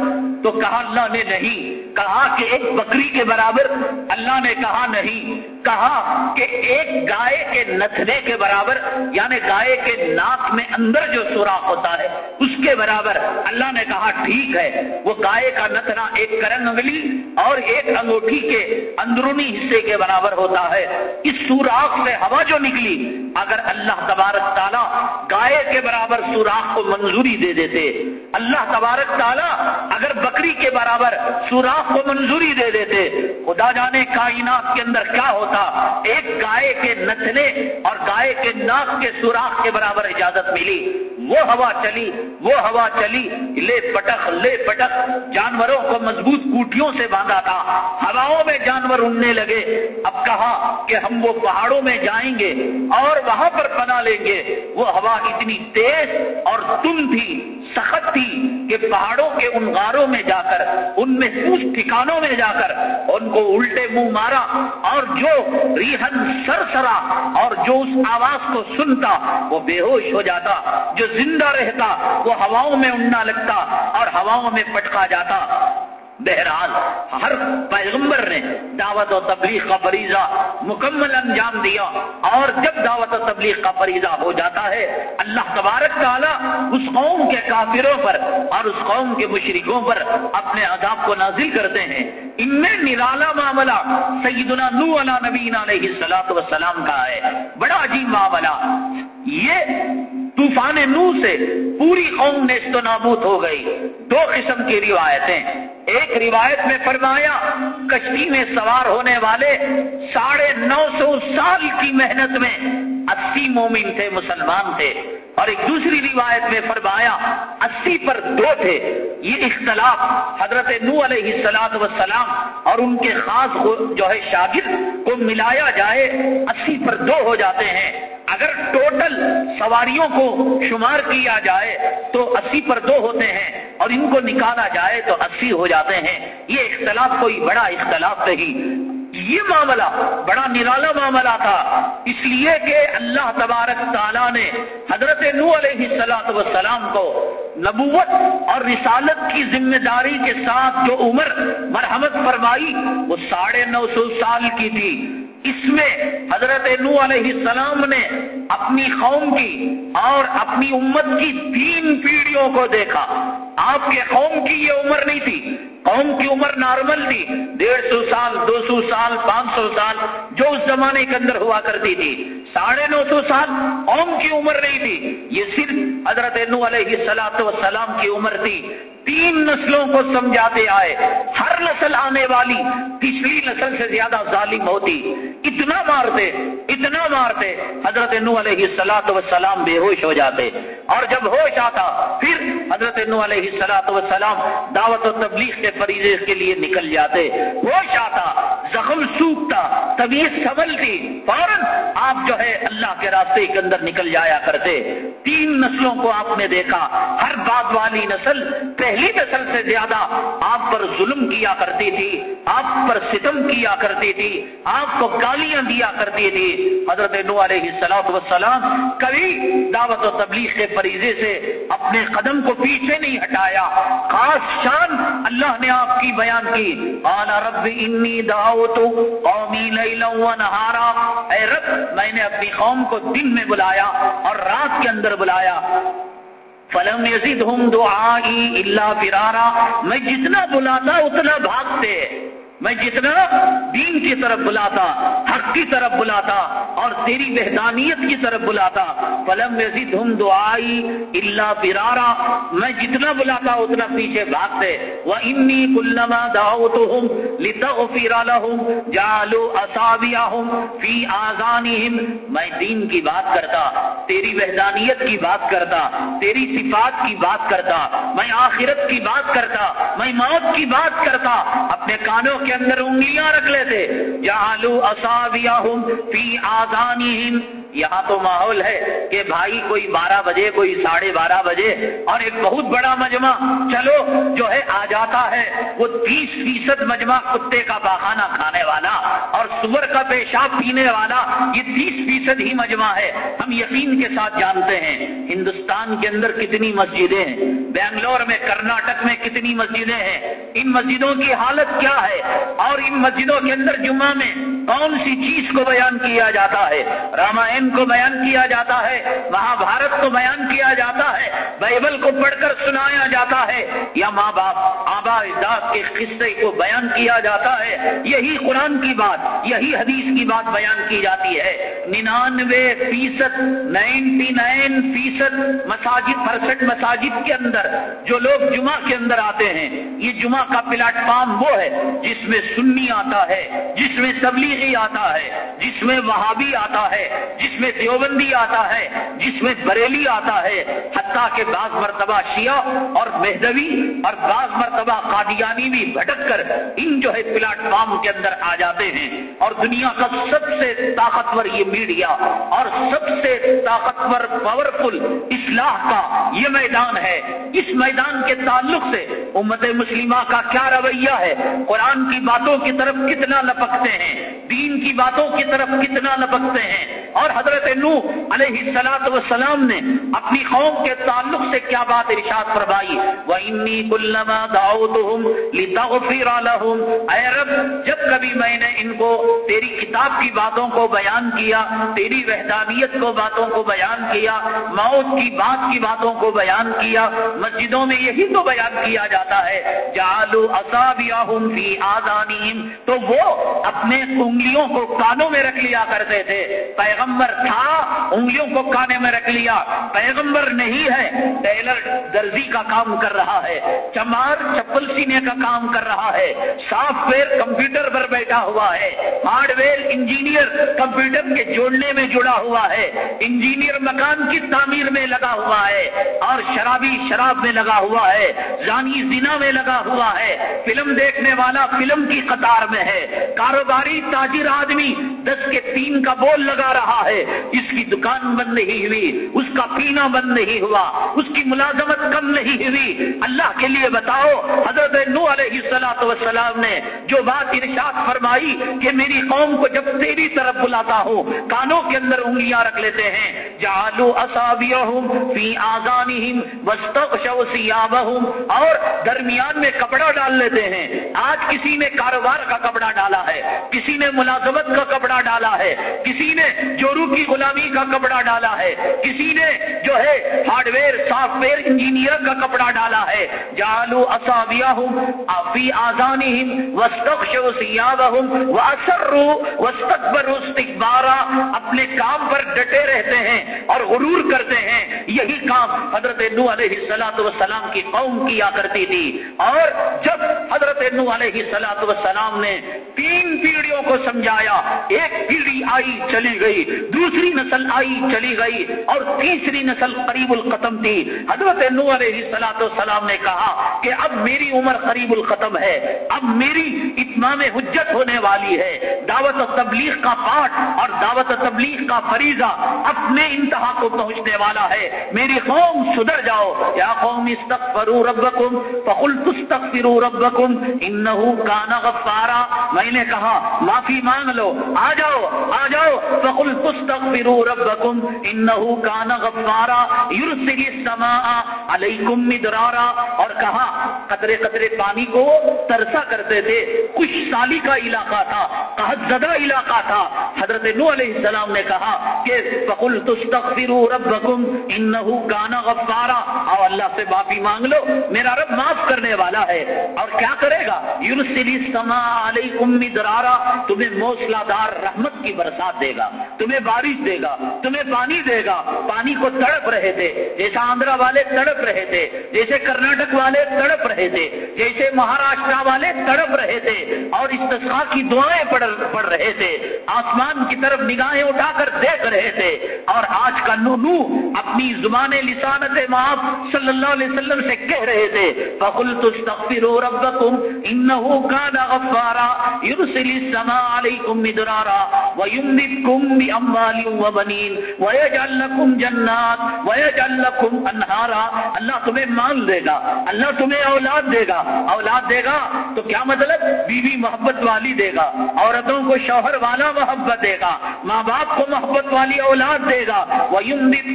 تو کہا اللہ نے نہیں. کہا کہ ایک بکری کے برابر؟ اللہ نے کہا نہیں. کہا کہ ایک گائے کے نتنے کے برابر یعنی گائے کے ناک میں اندر جو سوراخ ہوتا ہے، اس کے برابر اللہ نے کہا ٹھیک ہے. وہ گائے کا نتنا ایک کرن انگلی اور ایک انگوٹھی کے اندرونی حصے کے برابر ہوتا ہے. اس سوراخ سے ہوا جو نکلی، اگر اللہ تبارک تعالیٰ گائے کے برابر سوراخ کو منظوری دے دیتے اللہ تبارک تعالیٰ اگر بکری کے برابر سوراخ کو منظوری دے دیتے، خدا جانے کائنات کے اندر کیا ہوتا؟ ایک گائے کے نتنے اور گائے کے ناک کے سوراخ کے برابر اجازت ملی۔ وہ ہوا چلی، وہ ہوا چلی، لے پٹک لے پٹک جانوروں کو مضبوط کوٹیوں سے باندھا تھا۔ ہواؤں میں جانور اڑنے لگے۔ اب کہا کہ ہم وہ پہاڑوں میں جائیں گے اور وہاں پر پنا لیں گے۔ وہ ہوا اتنی تیز اور تم تھی، سخت تھی کہ پہاڑوں کے ان غاروں میں جا کر، ان میں کچھ ٹھکانوں میں جا کر ان کو الٹے منہ مارا اور جو ریحن سر سرا اور جو اس آواز کو سنتا، وہ بے ہوش ہو جاتا، جو زندہ رہتا، وہ ہواؤں میں اڑنا لگتا اور ہواؤں میں پٹکا جاتا۔ بہرحال ہر پیغمبر نے دعوت و تبلیغ کا فریضہ مکمل انجام دیا اور جب دعوت و تبلیغ کا فریضہ ہو جاتا ہے، اللہ تبارک تعالیٰ اس قوم کے کافروں پر اور اس قوم کے مشرکوں پر اپنے عذاب کو نازل کرتے ہیں۔ ان میں نرالا معاملہ سیدنا نو علا نبین علیہ السلاط وسلام کا ہے۔ بڑا عجیب معاملہ۔ یہ طوفان نو سے پوری قوم نیست و نابود ہو گئی۔ دو قسم کی روایتیں۔ ایک روایت میں فرمایا، کشتی میں سوار ہونے والے ساڑھے نو سو سال کی محنت میں اسی مومن تھے، مسلمان تھے۔ اور ایک دوسری روایت میں فرمایا، اسی پر دو تھے۔ یہ اختلاف حضرت نو علیہ السلام وسلام اور ان کے خاص جو ہے شاگرد کو ملایا جائے، اسی پر دو ہو جاتے ہیں۔ اگر ٹوٹل سواریوں کو شمار کیا جائے تو اسی پر دو ہوتے ہیں، اور ان کو نکالا جائے تو اسی ہو جاتے ہیں۔ یہ اختلاف کوئی بڑا اختلاف نہیں۔ یہ معاملہ بڑا نرالا معاملہ تھا۔ اس لیے کہ اللہ تبارک تعالیٰ نے حضرت نو علیہ السلاط وسلام کو نبوت اور رسالت کی ذمہ داری کے ساتھ جو عمر مرحمت فرمائی، وہ ساڑھے نو سو سال کی تھی۔ اس میں حضرت نو علیہ السلام نے اپنی قوم کی اور اپنی امت کی تین پیڑھیوں کو دیکھا۔ آپ کے قوم کی یہ عمر نہیں تھی۔ قوم کی عمر نارمل تھی، ڈیڑھ سو سال، دو سو سال، پانچ سو سال، جو اس زمانے کے اندر ہوا کرتی تھی۔ ساڑھے نو سو سال قوم کی عمر نہیں تھی، یہ صرف حضرت نو علیہ السلام والسلام کی عمر تھی۔ تین نسلوں کو سمجھاتے آئے۔ ہر نسل آنے والی پچھلی نسل سے زیادہ ظالم ہوتی۔ اتنا مارتے اتنا مارتے۔ حضرت نو علیہ السلاط وسلام بے ہوش ہو جاتے۔ اور جب ہوش آتا، پھر حضرت نو علیہ السلاط وسلام دعوت و تبلیغ کے فریضے کے لیے نکل جاتے۔ ہوش آتا، زخم سوکھتا طبیعت سنبھلتی۔ فوراً آپ جو ہے اللہ کے راستے کے اندر نکل جایا کرتے۔ تین نسلوں کو آپ نے دیکھا۔ ہر بات والی نسل پہلی نسل سے زیادہ آپ پر ظلم کیا کرتی تھی، آپ پر ستم کیا کرتی تھی، آپ کو گالیاں دیا کرتی تھی۔ حضرت نو علیہ السلام وسلام کبھی دعوت و تبلیغ کے فریضے سے اپنے قدم کو پیچھے نہیں ہٹایا۔ خاص شان اللہ نے آپ کی بیان کی۔ آنا رب انی دعوت قومی لیلا و نہارا۔ اے رب، میں نے اپنی قوم کو دن میں بلایا اور رات کے اندر بلایا۔ فلم یزید ہوں دعائی اللہ فرارا میں جتنا بلاتا اتنا بھاگتے۔ میں جتنا دین کی طرف بلاتا، حق کی طرف بلاتا اور تیری بہدانیت کی طرف بلاتا، فلم یزید ہم دعائی اللہ فرارا۔ میں جتنا بلاتا اتنا پیچھے بھاگتے۔ وہ انی کلما داؤ تو ہوں لتا فیرالا ہوں جالو اصابیا ہوں فی آزانی میں دین کی بات کرتا، تیری وحدانیت کی بات کرتا، تیری صفات کی بات کرتا۔ میں آخرت کی بات کرتا، میں موت کی بات کرتا۔ اپنے کانوں کے اندر انگلیاں رکھ لیتے۔ یا آلو ہوں فی آزانی یہاں تو ماحول ہے کہ بھائی کوئی بارہ بجے، کوئی ساڑھے بارہ بجے اور ایک بہت بڑا مجمع، چلو، جو ہے آ جاتا ہے، وہ تیس فیصد مجمع کتے کا باخانہ کھانے والا اور سور کا پیشاب پینے والا، یہ تیس فیصد ہی مجمع ہے۔ ہم یقین کے ساتھ جانتے ہیں ہندوستان کے اندر کتنی مسجدیں ہیں، بنگلور میں، کرناٹک میں کتنی مسجدیں ہیں۔ ان مسجدوں کی حالت کیا ہے؟ اور ان مسجدوں کے اندر جمعہ میں کون سی چیز کو بیان کیا جاتا ہے؟ رامائن کو بیان کیا جاتا ہے مہا بھارت کو بیان کیا جاتا ہے، بائبل کو پڑھ کر سنایا جاتا ہے، یا ماں باپ، آبا اجداد کے قصے کو بیان کیا جاتا ہے، یہی قرآن کی بات، یہی حدیث کی بات بیان کی جاتی ہے۔ ننانوے فیصد، نائنٹی نائن فیصد مساجد، پرسٹھ مساجد کے اندر، جو لوگ جمعہ کے اندر آتے ہیں، یہ جمعہ کا پلیٹ فارم وہ ہے جس میں سنی آتا ہے، جس میں تبلیغی آتا ہے، جس میں وہابی آتا ہے، جس میں دیوبندی آتا ہے، جس میں بریلی آتا ہے، حتیٰ کہ بعض مرتبہ شیعہ اور مہدوی اور بعض مرتبہ قادیانی بھی بھٹک کر ان جو ہے پلیٹ فارم کے اندر آ جاتے ہیں۔ اور دنیا کا سب سے طاقتور یہ میڈیا اور سب سے طاقتور پاورفل اصلاح کا یہ میدان ہے۔ اس میدان کے تعلق سے امت مسلمہ کا کیا رویہ ہے؟ قرآن کی باتوں کی طرف کتنا لپکتے ہیں؟ دین کی باتوں کی طرف کتنا لپکتے ہیں؟ اور حضرت نو علیہ السلاط وسلام نے اپنی قوم کے تعلق سے کیا بات ارشاد فرمائی؟ وہ انی کلما داؤد اے رب، جب کبھی میں نے ان کو تیری کتاب کی باتوں کو بیان کیا، تیری وحدانیت کو باتوں کو بیان کیا، موت کی بات کی باتوں کو بیان کیا، مسجدوں میں یہی تو بیان کیا جاتا ہے۔ جالو اصابیاہم فی آزانیم تو وہ اپنے انگلیوں کو کانوں میں رکھ لیا کرتے تھے۔ پیغمبر تھا، انگلیوں کو کانے میں رکھ لیا۔ پیغمبر نہیں ہے، ٹیلر درزی کا کام کر رہا ہے، چمار چپل سینے کا کام کر رہا ہے سافٹ ویئر کمپیوٹر پر بیٹھا ہوا ہے ہارڈ ویئر انجینئر کمپیوٹر کے جوڑنے میں جڑا ہوا ہے، انجینئر مکان کی تعمیر میں لگا ہوا ہے، اور شرابی شراب میں لگا ہوا ہے، زانی زنا میں لگا ہوا ہے۔ فلم دیکھنے والا فلم کی قطار میں ہے۔ کاروباری تاجر آدمی دس کے تین کا بول لگا رہا ہے۔ اس کی دکان بند نہیں ہوئی، اس کا پینا بند نہیں ہوا، اس کی ملازمت کم نہیں ہوئی۔ اللہ کے لیے بتاؤ، حضرت نو علیہ السلاط وسلام نے جو بات ارشاد فرمائی کہ میری قوم کو جب تیری طرف بلاتا ہوں، کانوں کے اندر انگلیاں رکھ لیتے ہیں۔ جالو اصابیہم فی آزانہم وستغشو سیابہم اور درمیان میں کپڑا ڈال لیتے ہیں۔ آج کسی نے کاروبار کا کپڑا ڈالا ہے، کسی نے ملازمت کا کپڑا ڈالا ہے، کسی نے جورو کی غلامی کا کپڑا ڈالا ہے۔ کسی نے جو ہے hardware software engineer کا کپڑا ڈالا ہے۔ جالو اصابیا ہوں آفی آزانی استقبارا اپنے کام پر ڈٹے رہتے ہیں اور غرور کرتے ہیں۔ یہی کام حضرت نو علیہ السلاط وسلام کی قوم کیا کرتی تھی۔ اور جب حضرت نو علیہ السلاط وسلام نے تین پیڑھیوں کو سمجھایا، ایک پیڑھی آئی، چلی گئی۔ دوسری نسل آئی، چلی گئی اور تیسری نسل قریب الختم تھی۔ حضرت نو علیہ سلاط السلام نے کہا کہ اب میری عمر قریب الختم ہے، اب میری اتمام حجت ہونے والی ہے۔ دعوت و تبلیغ کا پاٹ اور دعوت و تبلیغ کا فریضہ اپنے انتہا کو پہنچنے والا ہے۔ میری قوم سدھر جاؤ۔ یا قوم استغفروا ربکم فقلت استغفروا ربکم انہو کان غفارا۔ میں نے کہا، معافی مانگ لو، آ جاؤ آ جاؤ۔ فقل تستغفروا ربکم انہو کان غفارا یرسل السماء علیکم مدرارا اور کہا قطرے قطرے پانی کو ترسا کرتے تھے خوش سالی کا علاقہ تھا قحط زدہ علاقہ تھا حضرت نو علیہ السلام نے کہا کہ فقل تستغفروا ربکم انہو کان غفارا اور اللہ سے معافی مانگ لو، میرا رب معاف کرنے والا ہے، اور کیا کرے گا؟ یرسل السماء علیکم مدرارا، تمہیں موسلا دار رحمت کی برسات دے گا، تمہیں بارش دے گا، تمہیں پانی دے گا۔ پانی کو تڑپ رہے تھے جیسا آندھرا والے تڑپ رہے تھے، جیسے کرناٹک والے تڑپ رہے تھے، جیسے مہاراشٹر والے تڑپ رہے تھے۔ اور استثقا کی دعائیں پڑھ رہے تھے۔ آسمان کی طرف نگاہیں اٹھا کر دیکھ رہے تھے۔ اور آج کا نو نو اپنی زبان لسانت معاف صلی اللہ علیہ وسلم سے کہہ رہے تھے۔ فقل تستغفروا ربکم انہو کان غفارا یرسل السماء علیکم مدرارا ویمدکم باموال وبنین ویجعل لکم جنات ویجعل لکم انہارا اللہ تمہیں مان دے گا، اللہ تمہیں اولاد دے گا۔ اولاد دے گا تو کیا مطلب؟ بیوی محبت والی دے گا، عورتوں کو شوہر والا محبت دے گا، ماں باپ کو محبت والی اولاد دے گا۔ وہ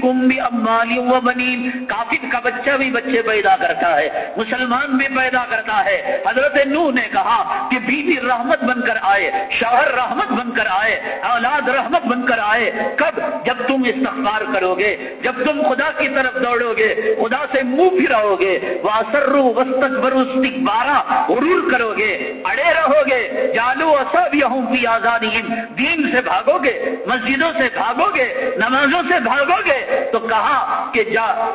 کمبی امالی و بنی کافر کا بچہ بھی بچے پیدا کرتا ہے، مسلمان بھی پیدا کرتا ہے۔ حضرت نو نے کہا کہ بیوی رحمت بن کر آئے، شوہر رحمت بن کر آئے، اولاد رحمت بن کر آئے۔ کب جب تم استغفار کرو گے، جب تم خدا کی طرف دوڑو گے، خدا سے منہ پھراؤ گے وہ سرو وسط برو بارہ عرور کرو گے، اڑے رہو گے، جالو سب یہوں کی آزادی دین سے بھاگو گے، مسجدوں سے بھاگو گے، نمازوں سے بھاگو گے۔ تو کہا کہ جا،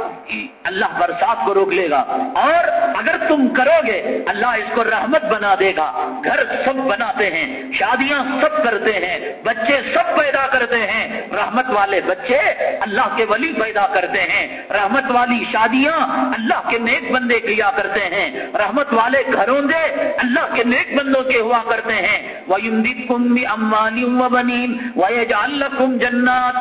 اللہ برسات کو روک لے گا۔ اور اگر تم کرو گے، اللہ اس کو رحمت بنا دے گا۔ گھر سب بناتے ہیں، شادیاں سب کرتے ہیں، بچے سب پیدا کرتے ہیں۔ رحمت والے بچے اللہ کے ولی پیدا کرتے ہیں. رحمت والی شادیاں اللہ کے نیک بندے کیا کرتے ہیں. رحمت والے گھروں دے اللہ کے نیک بندوں کے ہوا کرتے ہیں. وہ کم بھی امانی بنیم جنات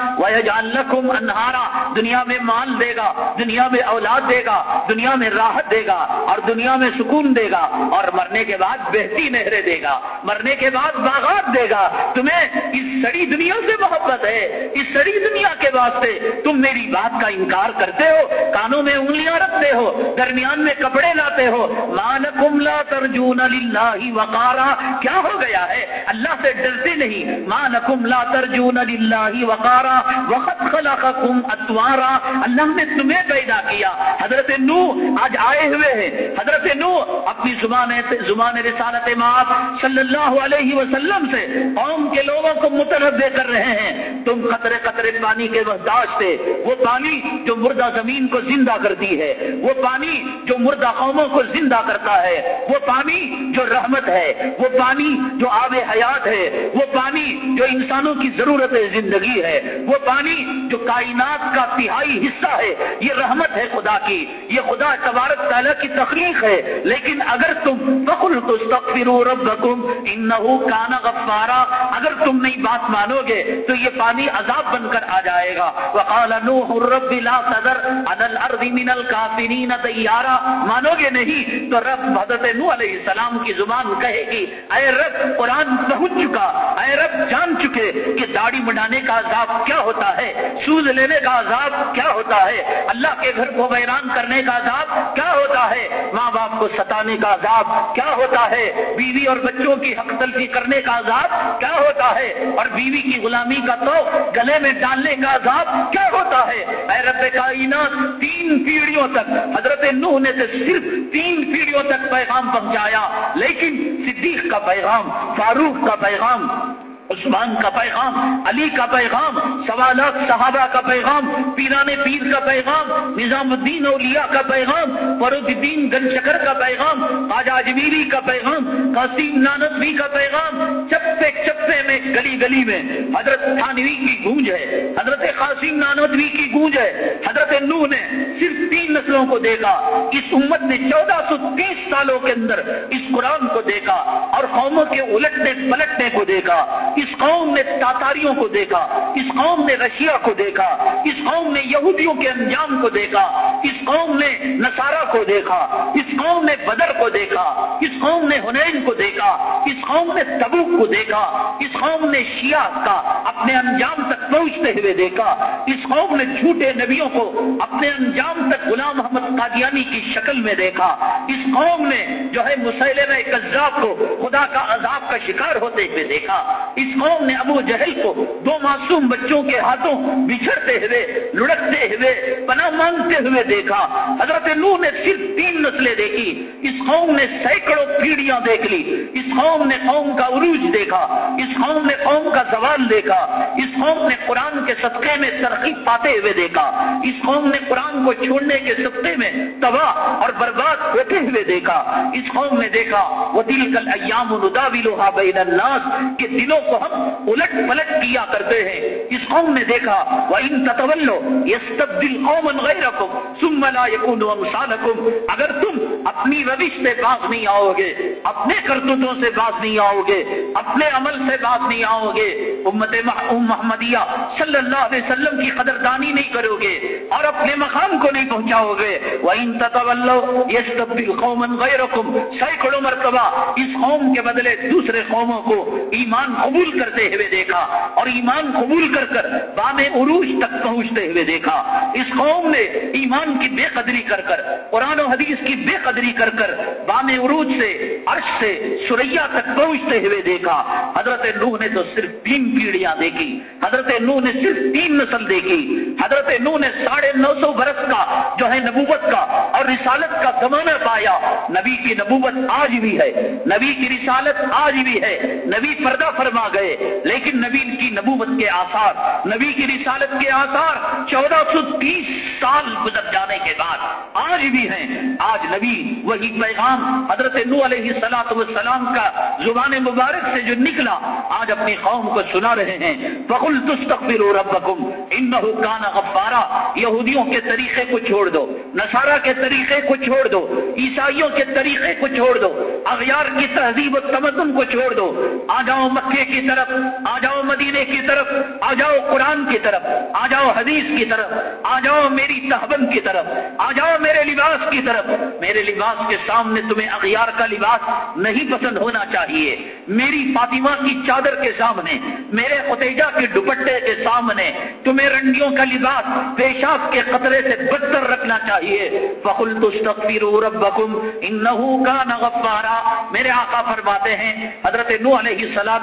انہارا دنیا میں مال دے گا، دنیا میں اولاد دے گا، دنیا میں راحت دے گا اور دنیا میں سکون دے گا اور مرنے کے بعد بہتی نہریں دے گا، مرنے کے بعد باغات دے گا۔ تمہیں اس سڑی دنیا سے محبت ہے، اس سڑی دنیا کے واسطے تم میری بات کا انکار کرتے ہو، کانوں میں انگلیاں رکھتے ہو، درمیان میں کپڑے لاتے ہو مالکم لا ترجون للہ وقارا، کیا ہو گیا ہے؟ اللہ سے ڈرتے نہیں مالکم لا ترجون للہ وقارا وقت خلقکم اتوارا، اللہ نے تمہیں پیدا کیا۔ حضرت نو آج آئے ہوئے ہیں۔ حضرت نو اپنی زبان زبان رسالت معاف صلی اللہ علیہ وسلم سے قوم کے لوگوں کو متنوع کر رہے ہیں۔ تم قطرے قطرے پانی کے برداشت تھے۔ وہ پانی جو مردہ زمین کو زندہ کرتی ہے، وہ پانی جو مردہ قوموں کو زندہ کرتا ہے، وہ پانی جو رحمت ہے، وہ پانی جو آب حیات ہے، وہ پانی جو انسانوں کی ضرورت زندگی ہے، وہ پانی جو کائنات کا تہائی حصہ ہے۔ یہ رحمت ہے خدا کی، یہ خدا تبارک تعالیٰ کی تخلیق ہے۔ لیکن اگر تم بخل تو ربکم انہو کانا غفارا، اگر تم نہیں بات مانو گے تو یہ پانی عذاب بن کر آ جائے گا۔ وقال نوح، رب لا تذر الارض من مانو گے نہیں؟ تو رب حضرت نوح علیہ السلام کی زبان کہے گی، اے رب، قرآن پہنچ چکا۔ اے رب، جان چکے کہ داڑھی بڑھانے کا عذاب کیا ہوتا ہے سود لینے کا عذاب کیا ہوتا ہے، اللہ کے گھر کو ویران کرنے کا عذاب کیا ہوتا ہے، ماں باپ کو ستانے کا عذاب کیا ہوتا ہے، بیوی اور بچوں کی حق تلفی کرنے کا عذاب کیا ہوتا ہے، اور بیوی کی غلامی کا تو گلے میں ڈالنے کا عذاب کیا ہوتا ہے؟ اے رب کائنات، تین پیڑھیوں تک۔ حضرت نوح نے سے صرف تین پیڑھیوں تک پیغام پہنچایا، لیکن صدیق کا پیغام، فاروق کا پیغام عثمان کا پیغام، علی کا پیغام، سوالات صحابہ کا پیغام، پیران پیر کا پیغام، نظام الدین اولیاء کا پیغام، فرود الدین گن شکر کا پیغام، خواجہ اجمیری کا پیغام، قاسم نانسوی کا پیغام، چپے چپے میں، گلی گلی میں۔ حضرت تھانوی کی گونج ہے، حضرت قاسم نانوی کی گونج ہے، حضرت نو نے صرف تین نسلوں کو دیکھا۔ اس امت نے چودہ سو تیس سالوں کے اندر اس قرآن کو دیکھا اور قوموں کے الٹنے پلٹنے کو دیکھا۔ اس قوم نے تاتاریوں کو دیکھا اس قوم نے رشیا کو دیکھا اس قوم نے یہودیوں کے انجام کو دیکھا اس قوم نے نصارہ کو دیکھا اس قوم نے بدر کو دیکھا اس قوم نے ہنین کو دیکھا اس قوم نے تبوک کو دیکھا اس قوم نے شیعہ کا اپنے انجام تک پہنچتے ہوئے دیکھا اس قوم نے جھوٹے نبیوں کو اپنے انجام تک غلام محمد قادیانی کی شکل میں دیکھا اس قوم نے جو ہے مسلم کذاب کو خدا کا عذاب کا شکار ہوتے ہوئے دیکھا اس قوم نے ابو جہل کو دو معصوم بچوں کے ہاتھوں بچھڑتے ہوئے، لڑکتے ہوئے، پناہ مانگتے ہوئے دیکھا۔ حضرت نو نے صرف تین نسلیں دیکھی۔ اس قوم نے سینکڑوں پیڑیاں دیکھ لی۔ اس قوم نے قوم کا عروج دیکھا۔ اس قوم نے قوم کا زوال دیکھا۔ اس قوم نے قرآن کے صدقے میں ترقی پاتے ہوئے دیکھا۔ اس قوم نے قرآن کو چھوڑنے کے صدقے میں تباہ اور برباد ہوتے ہوئے دیکھا۔ اس قوم نے دیکھا وہ دل کل ایام لوہا بین الناس کے دلوں کو ہم الٹ پلٹ کیا کرتے ہیں۔ اس قوم نے دیکھا وہ ان تطولو یس تبدیل قومن غیر رکھو سملا یقون اگر تم اپنی روش سے باز نہیں آؤ گے، اپنے کرتوتوں سے باز نہیں آؤ گے، اپنے عمل سے باز نہیں آؤ گے، امت محمدیہ صلی اللہ علیہ وسلم کی قدردانی نہیں کرو گے اور اپنے مقام کو نہیں پہنچاؤ گے۔ وہ ان تطولو یس تبدیل قومن غیرکم سینکڑوں مرتبہ اس قوم کے بدلے دوسرے قوموں کو ایمان قبول کرتے ہوئے دیکھا اور ایمان قبول کر کر بام عروج تک پہنچتے ہوئے دیکھا۔ اس قوم نے ایمان کی بے قدری کر کر، قرآن و حدیث کی بے قدری کر کر بام عروج سے، عرش سے، سریا تک پہنچتے ہوئے دیکھا۔ حضرت نوح نے تو صرف تین پیڑیاں دیکھی۔ حضرت نوح نے صرف تین نسل دیکھی۔ حضرت نوح نے ساڑھے نو سو برس کا جو ہے نبوت کا اور رسالت کا زمانہ پایا۔ نبی کی نبوت آج بھی ہے۔ نبی کی رسالت آج بھی ہے۔ نبی پردہ فرما گئے۔ لیکن نبی کی نبوت کے آثار، نبی کی رسالت کے آثار چودہ سو تیس سال گزر جانے کے بعد آج بھی ہیں۔ آج نبی وہی پیغام حضرت نو علیہ سلاط والسلام کا زبان مبارک سے جو نکلا، آج اپنی قوم کو سنا رہے ہیں۔ بکل تستقبر ربکم انہو کان غفارا۔ یہودیوں کے طریقے کو چھوڑ دو، نصارہ کے طریقے کو چھوڑ دو، عیسائیوں کے طریقے کو چھوڑ دو، اغیار کی تہذیب و تمدن کو چھوڑ دو۔ آ جاؤ مکے کی طرف، آ جاؤ مدینے کی طرف، آ جاؤ قرآن کی طرف، آ جاؤ حدیث کی طرف، آ جاؤ میری تہبن کی طرف، آ جاؤ میرے لباس کی طرف۔ میرے لباس کے سامنے تمہیں اغیار کا لباس نہیں پسند ہونا چاہیے۔ میری فاطمہ کی چادر کے سامنے، میرے ختیجہ کے دوپٹے کے سامنے تمہیں رنڈیوں کا لباس پیشاب کے قطرے سے بدتر رکھنا چاہیے۔ فخل ربکم انہو کان غفارا۔ میرے آقا فرماتے ہیں، حضرت نو علیہ سلاد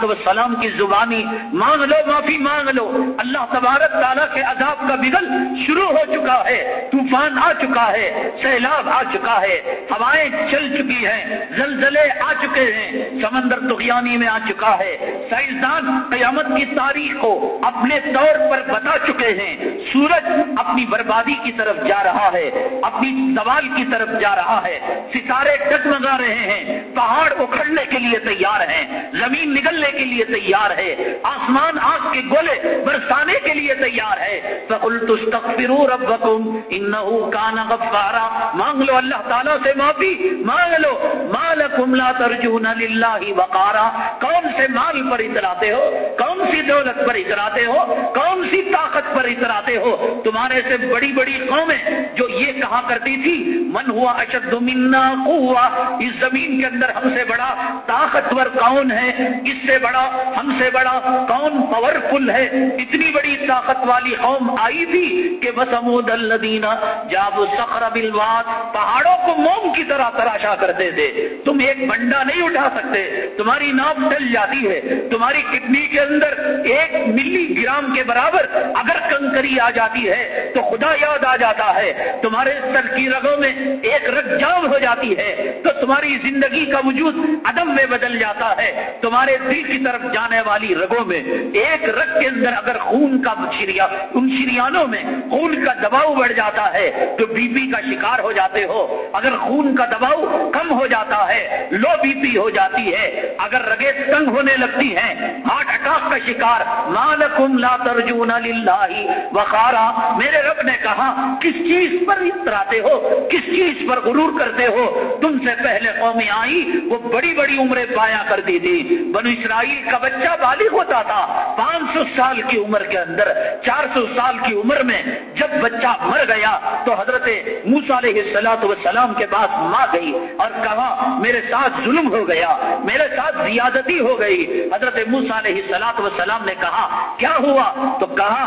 کی زبانی مانگ لو، معافی مانگ لو۔ اللہ تبارک تعالیٰ کے عذاب کا بگل شروع ہو چکا ہے، طوفان آ چکا ہے، سیلاب آ چکا ہے، ہوائیں چل چکی ہیں، زلزلے آ چکے ہیں، سمندر تغیانی میں آ چکا ہے۔ سائنسدان قیامت کی تاریخ کو اپنے طور پر بتا چکے ہیں۔ سورج اپنی بربادی کی طرف جا رہا ہے، اپنی سوال کی طرف جا رہا ہے۔ ستارے ڈگمگا رہے ہیں، پہاڑ اکھڑنے کے لیے تیار ہیں، زمین نگلنے کے لیے تیار ہے۔ آسمان آگ کے گولے برسانے کے لیے تیار ہے۔ فقل تستغفروا ربکم انہو کان غفارا۔ مانگ لو اللہ تعالیٰ سے معافی۔ مانگ لو۔ مالکم لا ترجون للہ وقارا۔ کون سے مال پر اتراتے ہو؟ کون سی دولت پر اتراتے ہو؟ کون سی طاقت پر اتراتے ہو؟ تمہارے سے بڑی بڑی قومیں جو یہ کہا کرتی تھی، من ہوا اشد منا قوا اس زمین کے اندر ہم سے بڑا طاقتور کون ہے؟ اس سے بڑا ہم سے بڑا کون پاورفل ہے۔ اتنی بڑی طاقت والی قوم آئی تھی کہ بسمود الدینہ جاب سخر بلوات پہاڑوں کو موم کی طرح تراشا کرتے تھے۔ تم ایک بنڈا نہیں اٹھا سکتے۔ تمہاری ناپ ڈل جاتی ہے۔ تمہاری کڈنی کے اندر ایک ملی گرام کے برابر اگر کنکری آ جاتی ہے تو خدا یاد آ جاتا ہے۔ تمہارے سر کی رگوں میں ایک رگ جام ہو جاتی ہے۔ تو تمہاری زندگی کا وجود عدم میں بدل جاتا ہے۔ تمہارے دل کی طرف جانے والی رگوں میں، ایک رگ کے اندر اگر خون کا شریا ان شریانوں میں خون کا دباؤ بڑھ جاتا ہے تو بی پی کا شکار ہو جاتے ہو۔ اگر خون کا دباؤ کم ہو جاتا ہے، لو بی پی ہو جاتی ہے۔ اگر رگے تنگ ہونے لگتی ہیں، ہارٹ اٹیک کا شکار، مالکم لا ترجون للہ۔ وقارا، میرے رب نے کہا، کس چیز پر اتراتے ہو؟ کس چیز پر غرور کرتے ہو؟ تم سے پہلے قومی آئی وہ بڑی بڑی عمریں پایا کرتی تھی بنو اسرائیل کا بچہ بالغ ہوتا تھا۔ پانچ سو سال کی عمر کے اندر، چار سو سال کی عمر میں جب بچہ مر گیا تو حضرت موسا علیہ سلاط وسلام کے پاس ماں گئی اور کہا، میرے ساتھ ظلم ہو گیا، میرے ساتھ زیادتی ہو گئی۔ حضرت موسا علیہ سلاط وسلام نے کہا، کیا ہوا؟ تو کہا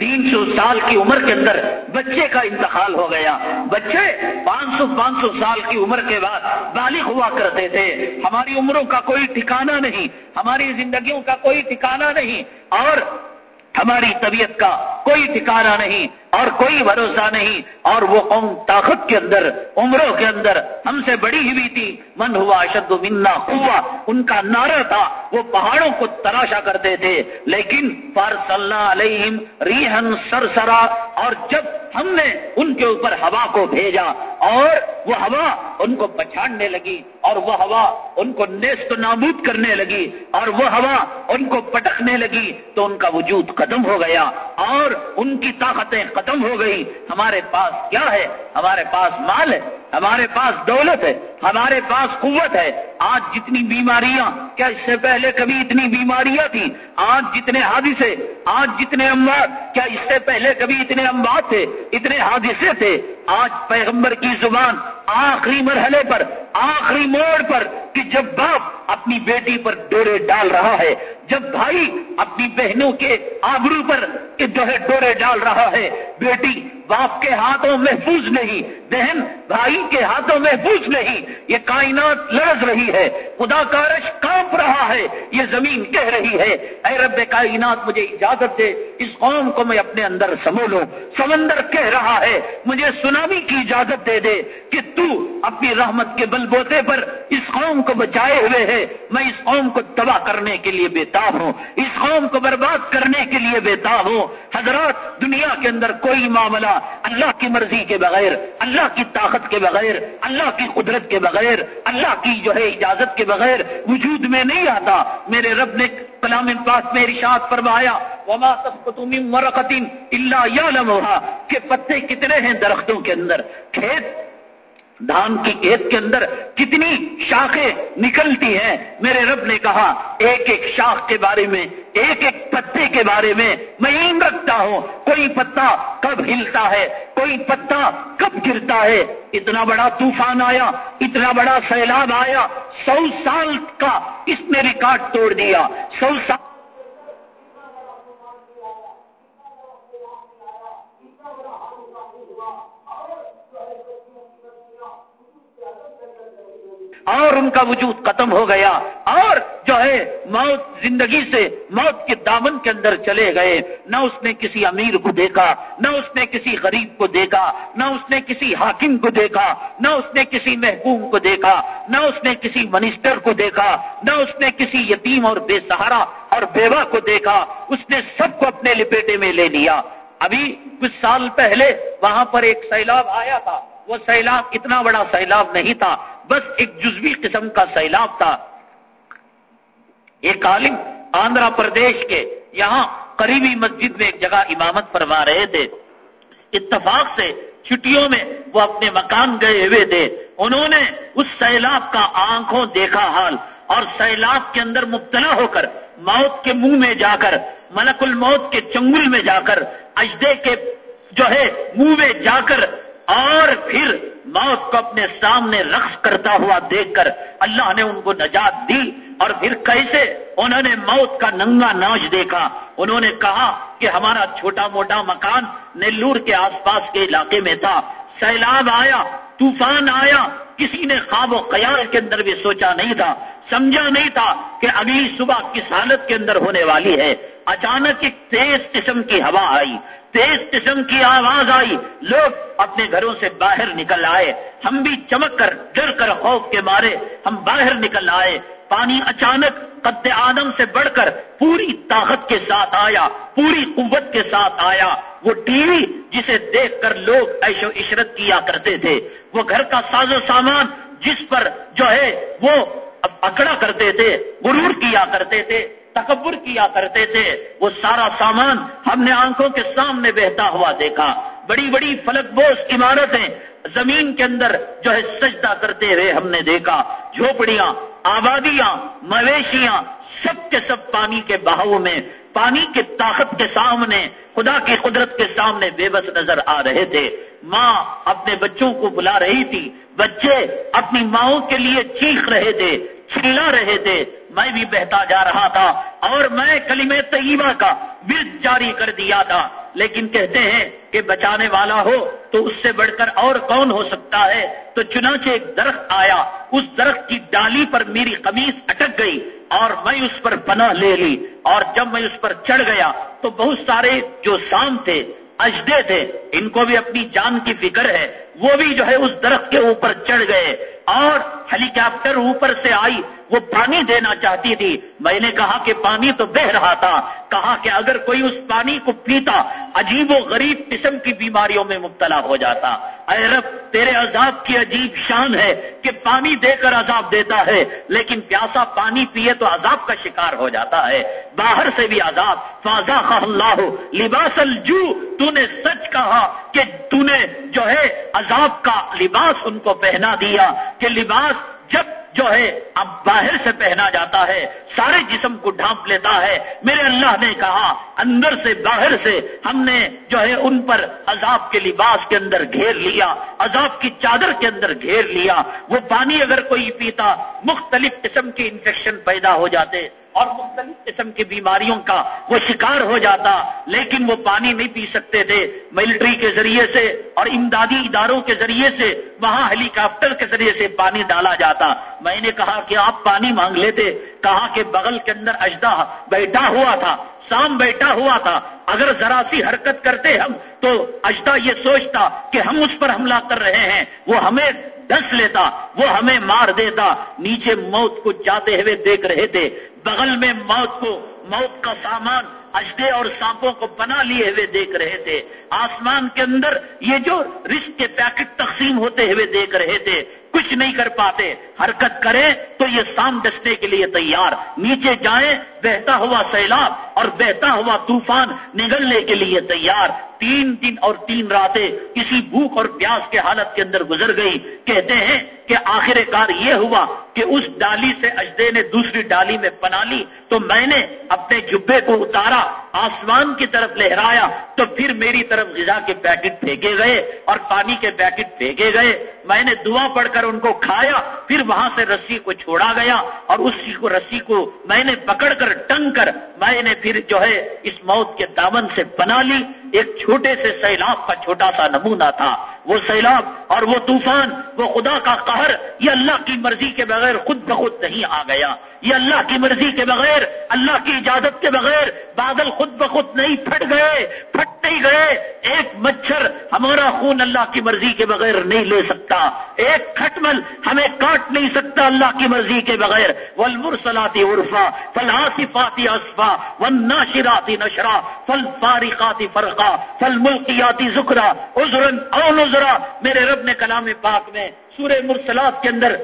تین سو سال کی عمر کے اندر بچے کا انتقال ہو گیا۔ بچے پانچ سو پانچ سو سال کی عمر کے بعد بالغ ہوا کرتے تھے۔ ہماری عمروں کا کوئی ٹھکانہ نہیں، ہماری زندگیوں کا کوئی ٹھکانہ نہیں اور ہماری طبیعت کا کوئی ٹھکانہ نہیں۔ اور کوئی بھروسہ نہیں۔ اور وہ قوم طاقت کے اندر، عمروں کے اندر ہم سے بڑی ہوئی تھی۔ من ہوا اشد منا ہوا ان کا نعرہ تھا۔ وہ پہاڑوں کو تراشا کرتے تھے۔ لیکن فارس اللہ علیہم ریحن سرسرا۔ اور جب ہم نے ان کے اوپر ہوا کو بھیجا اور وہ ہوا ان کو پچھاڑنے لگی اور وہ ہوا ان کو نیست نابود کرنے لگی اور وہ ہوا ان کو پٹکنے لگی تو ان کا وجود ختم ہو گیا اور ان کی طاقتیں ختم ہو گئی۔ ہمارے پاس کیا ہے؟ ہمارے پاس مال ہے، ہمارے پاس دولت ہے، ہمارے پاس قوت ہے۔ آج جتنی بیماریاں، کیا اس سے پہلے کبھی اتنی بیماریاں تھیں؟ آج جتنے حادثے، آج جتنے اموات، کیا اس سے پہلے کبھی اتنے اموات تھے، اتنے حادثے تھے؟ آج پیغمبر کی زبان آخری مرحلے پر، آخری موڑ پر کہ جب باپ اپنی بیٹی پر ڈورے ڈال رہا ہے۔ جب بھائی اپنی بہنوں کے آبرو پر جو ہے ڈورے ڈال رہا ہے، بیٹی باپ کے ہاتھوں محفوظ نہیں، بہن بھائی کے ہاتھوں محفوظ نہیں، یہ کائنات لڑز رہی ہے، خدا کا رش کانپ رہا ہے، یہ زمین کہہ رہی ہے۔ اے رب کائنات، مجھے اجازت دے، اس قوم کو میں اپنے اندر سمولوں سمندر کہہ رہا ہے، مجھے سنامی کی اجازت دے دے کہ تو اپنی رحمت کے بل بوتے پر اس قوم کو بچائے ہوئے ہے۔ میں اس قوم کو تباہ کرنے کے لیے بےتاب ہوں، اس قوم کو برباد کرنے کے لیے بےتاب ہوں۔ حضرات، دنیا کے اندر کوئی معاملہ اللہ کی مرضی کے بغیر، اللہ کی طاقت کے بغیر، اللہ کی قدرت کے بغیر، اللہ کی جو ہے اجازت کے بغیر وجود میں نہیں آتا۔ میرے رب نے کلام پاس میں رشاد فرمایا، وما تم مرقتین اللہ یا کہ پتے کتنے ہیں درختوں کے اندر؟ کھیت دھان کی کھیت کے اندر کتنی شاخیں نکلتی ہیں؟ میرے رب نے کہا، ایک ایک شاخ کے بارے میں، ایک ایک پتے کے بارے میں میں این رکھتا ہوں، کوئی پتا کب ہلتا ہے، کوئی پتا کب گرتا ہے۔ اتنا بڑا طوفان آیا، اتنا بڑا سیلاب آیا، سو سال کا اس نے ریکارڈ توڑ دیا، سو سال اور ان کا وجود ختم ہو گیا اور جو ہے موت زندگی سے موت کے دامن کے اندر چلے گئے نہ اس نے کسی امیر کو دیکھا، نہ اس نے کسی غریب کو دیکھا، نہ اس نے کسی حاکم کو دیکھا، نہ اس نے کسی محکوم کو دیکھا، نہ اس نے کسی منسٹر کو دیکھا، نہ اس نے کسی یتیم اور بے سہارا اور بیوہ کو دیکھا، اس نے سب کو اپنے لپیٹے میں لے لیا۔ ابھی کچھ سال پہلے وہاں پر ایک سیلاب آیا تھا۔ وہ سیلاب اتنا بڑا سیلاب نہیں تھا بس ایک جزوی قسم کا سیلاب تھا۔ ایک عالم آندھرا پردیش کے یہاں قریبی مسجد میں ایک جگہ امامت فرما رہے تھے۔ اتفاق سے چھٹیوں میں وہ اپنے مکان گئے ہوئے تھے۔ انہوں نے اس سیلاب کا آنکھوں دیکھا حال اور سیلاب کے اندر مبتلا ہو کر موت کے منہ میں جا کر، ملک الموت کے چنگل میں جا کر، اجدے کے جو ہے منہ میں جا کر اور پھر موت کو اپنے سامنے رقص کرتا ہوا دیکھ کر اللہ نے ان کو نجات دی اور پھر کیسے؟ انہوں نے موت کا ننگا ناچ دیکھا۔ انہوں نے کہا کہ ہمارا چھوٹا موٹا مکان نیلور کے آس پاس کے علاقے میں تھا۔ سیلاب آیا، طوفان آیا کسی نے خواب و خیال کے اندر بھی سوچا نہیں تھا، سمجھا نہیں تھا کہ اگلی صبح کس حالت کے اندر ہونے والی ہے۔ اچانک ایک تیز قسم کی ہوا آئی، تیز قسم کی آواز آئی۔ لوگ اپنے گھروں سے باہر نکل آئے۔ ہم بھی چمک کر، ڈر کر خوف کے مارے ہم باہر نکل آئے۔ پانی اچانک قد آدم سے بڑھ کر پوری طاقت کے ساتھ آیا، پوری قوت کے ساتھ آیا۔ وہ ٹی وی جسے دیکھ کر لوگ ایشو عشرت کیا کرتے تھے، وہ گھر کا ساز و سامان جس پر جو ہے وہ اکڑا کرتے تھے، غرور کیا کرتے تھے، تکبر کیا کرتے تھے۔ وہ سارا سامان ہم نے آنکھوں کے سامنے بہتا ہوا دیکھا۔ بڑی بڑی فلک بوس عمارتیں زمین کے اندر جو ہے سجدہ کرتے ہوئے ہم نے دیکھا۔ جھوپڑیاں آبادیاں، مویشیاں سب کے سب پانی کے بہاؤ میں، پانی کے طاقت کے سامنے، خدا کی قدرت کے سامنے بے بس نظر آ رہے تھے۔ ماں اپنے بچوں کو بلا رہی تھی، بچے اپنی ماؤں کے لیے چیخ رہے تھے، چلا رہے تھے۔ میں بھی بہتا جا رہا تھا اور میں کلیم طیبہ کا ورد جاری کر دیا تھا۔ لیکن کہتے ہیں کہ بچانے والا ہو تو اس سے بڑھ کر اور کون ہو سکتا ہے؟ تو چنانچہ ایک درخت آیا۔ اس درخت کی ڈالی پر میری قمیض اٹک گئی اور میں اس پر پناہ لے لی۔ اور جب میں اس پر چڑھ گیا تو بہت سارے جو سام تھے، اجدے تھے، ان کو بھی اپنی جان کی فکر ہے۔ وہ بھی جو ہے اس درخت کے اوپر چڑھ گئے اور ہیلی کاپٹر اوپر سے آئی۔ وہ پانی دینا چاہتی تھی۔ میں نے کہا کہ پانی تو بہ رہا تھا۔ کہا کہ اگر کوئی اس پانی کو پیتا، عجیب و غریب قسم کی بیماریوں میں مبتلا ہو جاتا۔ اے رب، تیرے عذاب کی عجیب شان ہے کہ پانی دے کر عذاب دیتا ہے۔ لیکن پیاسا پانی پیے تو عذاب کا شکار ہو جاتا ہے۔ باہر سے بھی عذاب۔ فاضا اللہ لباس الجو تو نے سچ کہا کہ تو نے جو ہے عذاب کا لباس ان کو پہنا دیا کہ لباس جب جو ہے اب باہر سے پہنا جاتا ہے، سارے جسم کو ڈھانپ لیتا ہے۔ میرے اللہ نے کہا، اندر سے باہر سے ہم نے جو ہے ان پر عذاب کے لباس کے اندر گھیر لیا، عذاب کی چادر کے اندر گھیر لیا۔ وہ پانی اگر کوئی پیتا، مختلف قسم کے انفیکشن پیدا ہو جاتے۔ اور مختلف قسم کی بیماریوں کا وہ شکار ہو جاتا، لیکن وہ پانی نہیں پی سکتے تھے۔ ملٹری کے ذریعے سے اور امدادی اداروں کے ذریعے سے، وہاں ہیلی کاپٹر کے ذریعے سے پانی ڈالا جاتا۔ میں نے کہا کہ آپ پانی مانگ لیتے۔ کہا کہ بغل کے اندر اجدا بیٹھا ہوا تھا سام بیٹھا ہوا تھا۔ اگر ذرا سی حرکت کرتے ہم تو اجدا یہ سوچتا کہ ہم اس پر حملہ کر رہے ہیں۔ وہ ہمیں ڈس لیتا، وہ ہمیں مار دیتا۔ نیچے موت کو جاتے ہوئے دیکھ رہے تھے۔ بغل میں موت کو، موت کا سامان، اجدے اور سانپوں کو بنا لیے ہوئے دیکھ رہے تھے۔ آسمان کے اندر یہ جو رسک کے پیکٹ تقسیم ہوتے ہوئے دیکھ رہے تھے۔ کچھ نہیں کر پاتے، حرکت کریں تو یہ سام ڈسنے کے لیے تیار۔ نیچے جائیں بہتا ہوا سیلاب اور بہتا ہوا طوفان نگلنے کے لیے تیار۔ تین دن اور تین راتیں کسی بھوک اور پیاس کے حالت کے اندر گزر گئی۔ کہتے ہیں کہ آخر کار یہ ہوا کہ اس ڈالی سے اجدے نے دوسری ڈالی میں بنا لی۔ تو میں نے اپنے جبے کو اتارا۔ آسمان کی طرف لہرایا تو پھر میری طرف غذا کے پیکٹ پھینکے گئے اور پانی کے پیکٹ پھینکے گئے۔ میں نے دعا پڑھ کر ان کو کھایا، پھر وہاں سے رسی کو چھوڑا گیا اور اسی کو رسی کو میں نے پکڑ کر ٹنگ کر میں نے پھر جو ہے اس موت کے دامن سے بنا لی۔ ایک چھوٹے سے سیلاب کا چھوٹا سا نمونہ تھا۔ وہ سیلاب اور وہ طوفان، وہ خدا کا قہر، یہ اللہ کی مرضی کے بغیر خود بخود نہیں آ گیا۔ یہ اللہ کی مرضی کے بغیر، اللہ کی اجازت کے بغیر بادل خود بخود نہیں پھٹ گئے، پھٹ نہیں گئے۔ ایک مچھر ہمارا خون اللہ کی مرضی کے بغیر نہیں لے سکتا۔ ایک کھٹمل ہمیں کاٹ نہیں سکتا اللہ کی مرضی کے بغیر۔ ول مرسلاتی عرفا فل اصفا ون ناشراتی نشرا فل فارقاتی فرقا۔ فل ملکیاتی زکرا ازرن او نظرا میرے رب نے کلام پاک میں سورہ مرسلات کے اندر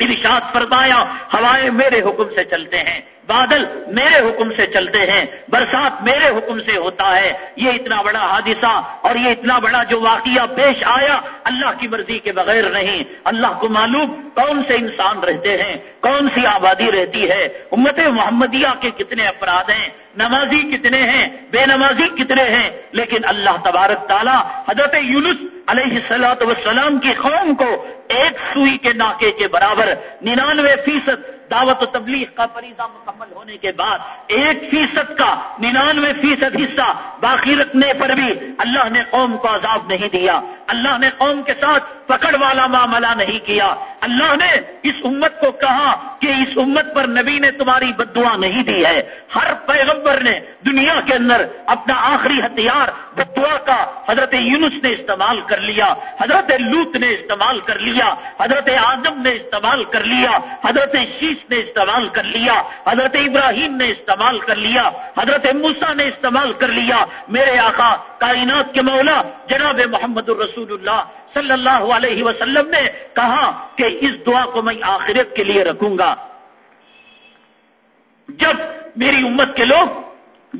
ارشاد فرمایا، ہوائیں میرے حکم سے چلتے ہیں، بادل میرے حکم سے چلتے ہیں، برسات میرے حکم سے ہوتا ہے۔ یہ اتنا بڑا حادثہ اور یہ اتنا بڑا جو واقعہ پیش آیا، اللہ کی مرضی کے بغیر نہیں۔ اللہ کو معلوم کون سے انسان رہتے ہیں، کون سی آبادی رہتی ہے۔ امت محمدیہ کے کتنے افراد ہیں نمازی کتنے ہیں؟ بے نمازی کتنے ہیں؟ لیکن اللہ تبارک تعالیٰ حضرت یونس علیہ السلاۃ وسلام کی قوم کو ایک سوئی کے ناکے کے برابر ننانوے فیصد دعوت و تبلیغ کا فریضہ مکمل ہونے کے بعد ایک فیصد کا ننانوے فیصد حصہ باقی رکھنے پر بھی اللہ نے قوم کو عذاب نہیں دیا۔ اللہ نے قوم کے ساتھ پکڑ والا معاملہ نہیں کیا۔ اللہ نے اس امت کو کہا کہ اس امت پر نبی نے تمہاری بدعا نہیں دی ہے۔ ہر پیغمبر نے دنیا کے اندر اپنا آخری ہتھیار بدعا کا حضرت یونس نے استعمال کر لیا، حضرت لوت نے استعمال کر لیا، حضرت آدم نے استعمال کر لیا، حضرت شیش اس نے استعمال کر لیا، حضرت ابراہیم نے استعمال کر لیا، حضرت موسا نے استعمال کر لیا۔ میرے آقا، کائنات کے مولا جناب محمد الرسول اللہ صلی اللہ علیہ وسلم نے کہا کہ اس دعا کو میں آخرت کے لیے رکھوں گا۔ جب میری امت کے لوگ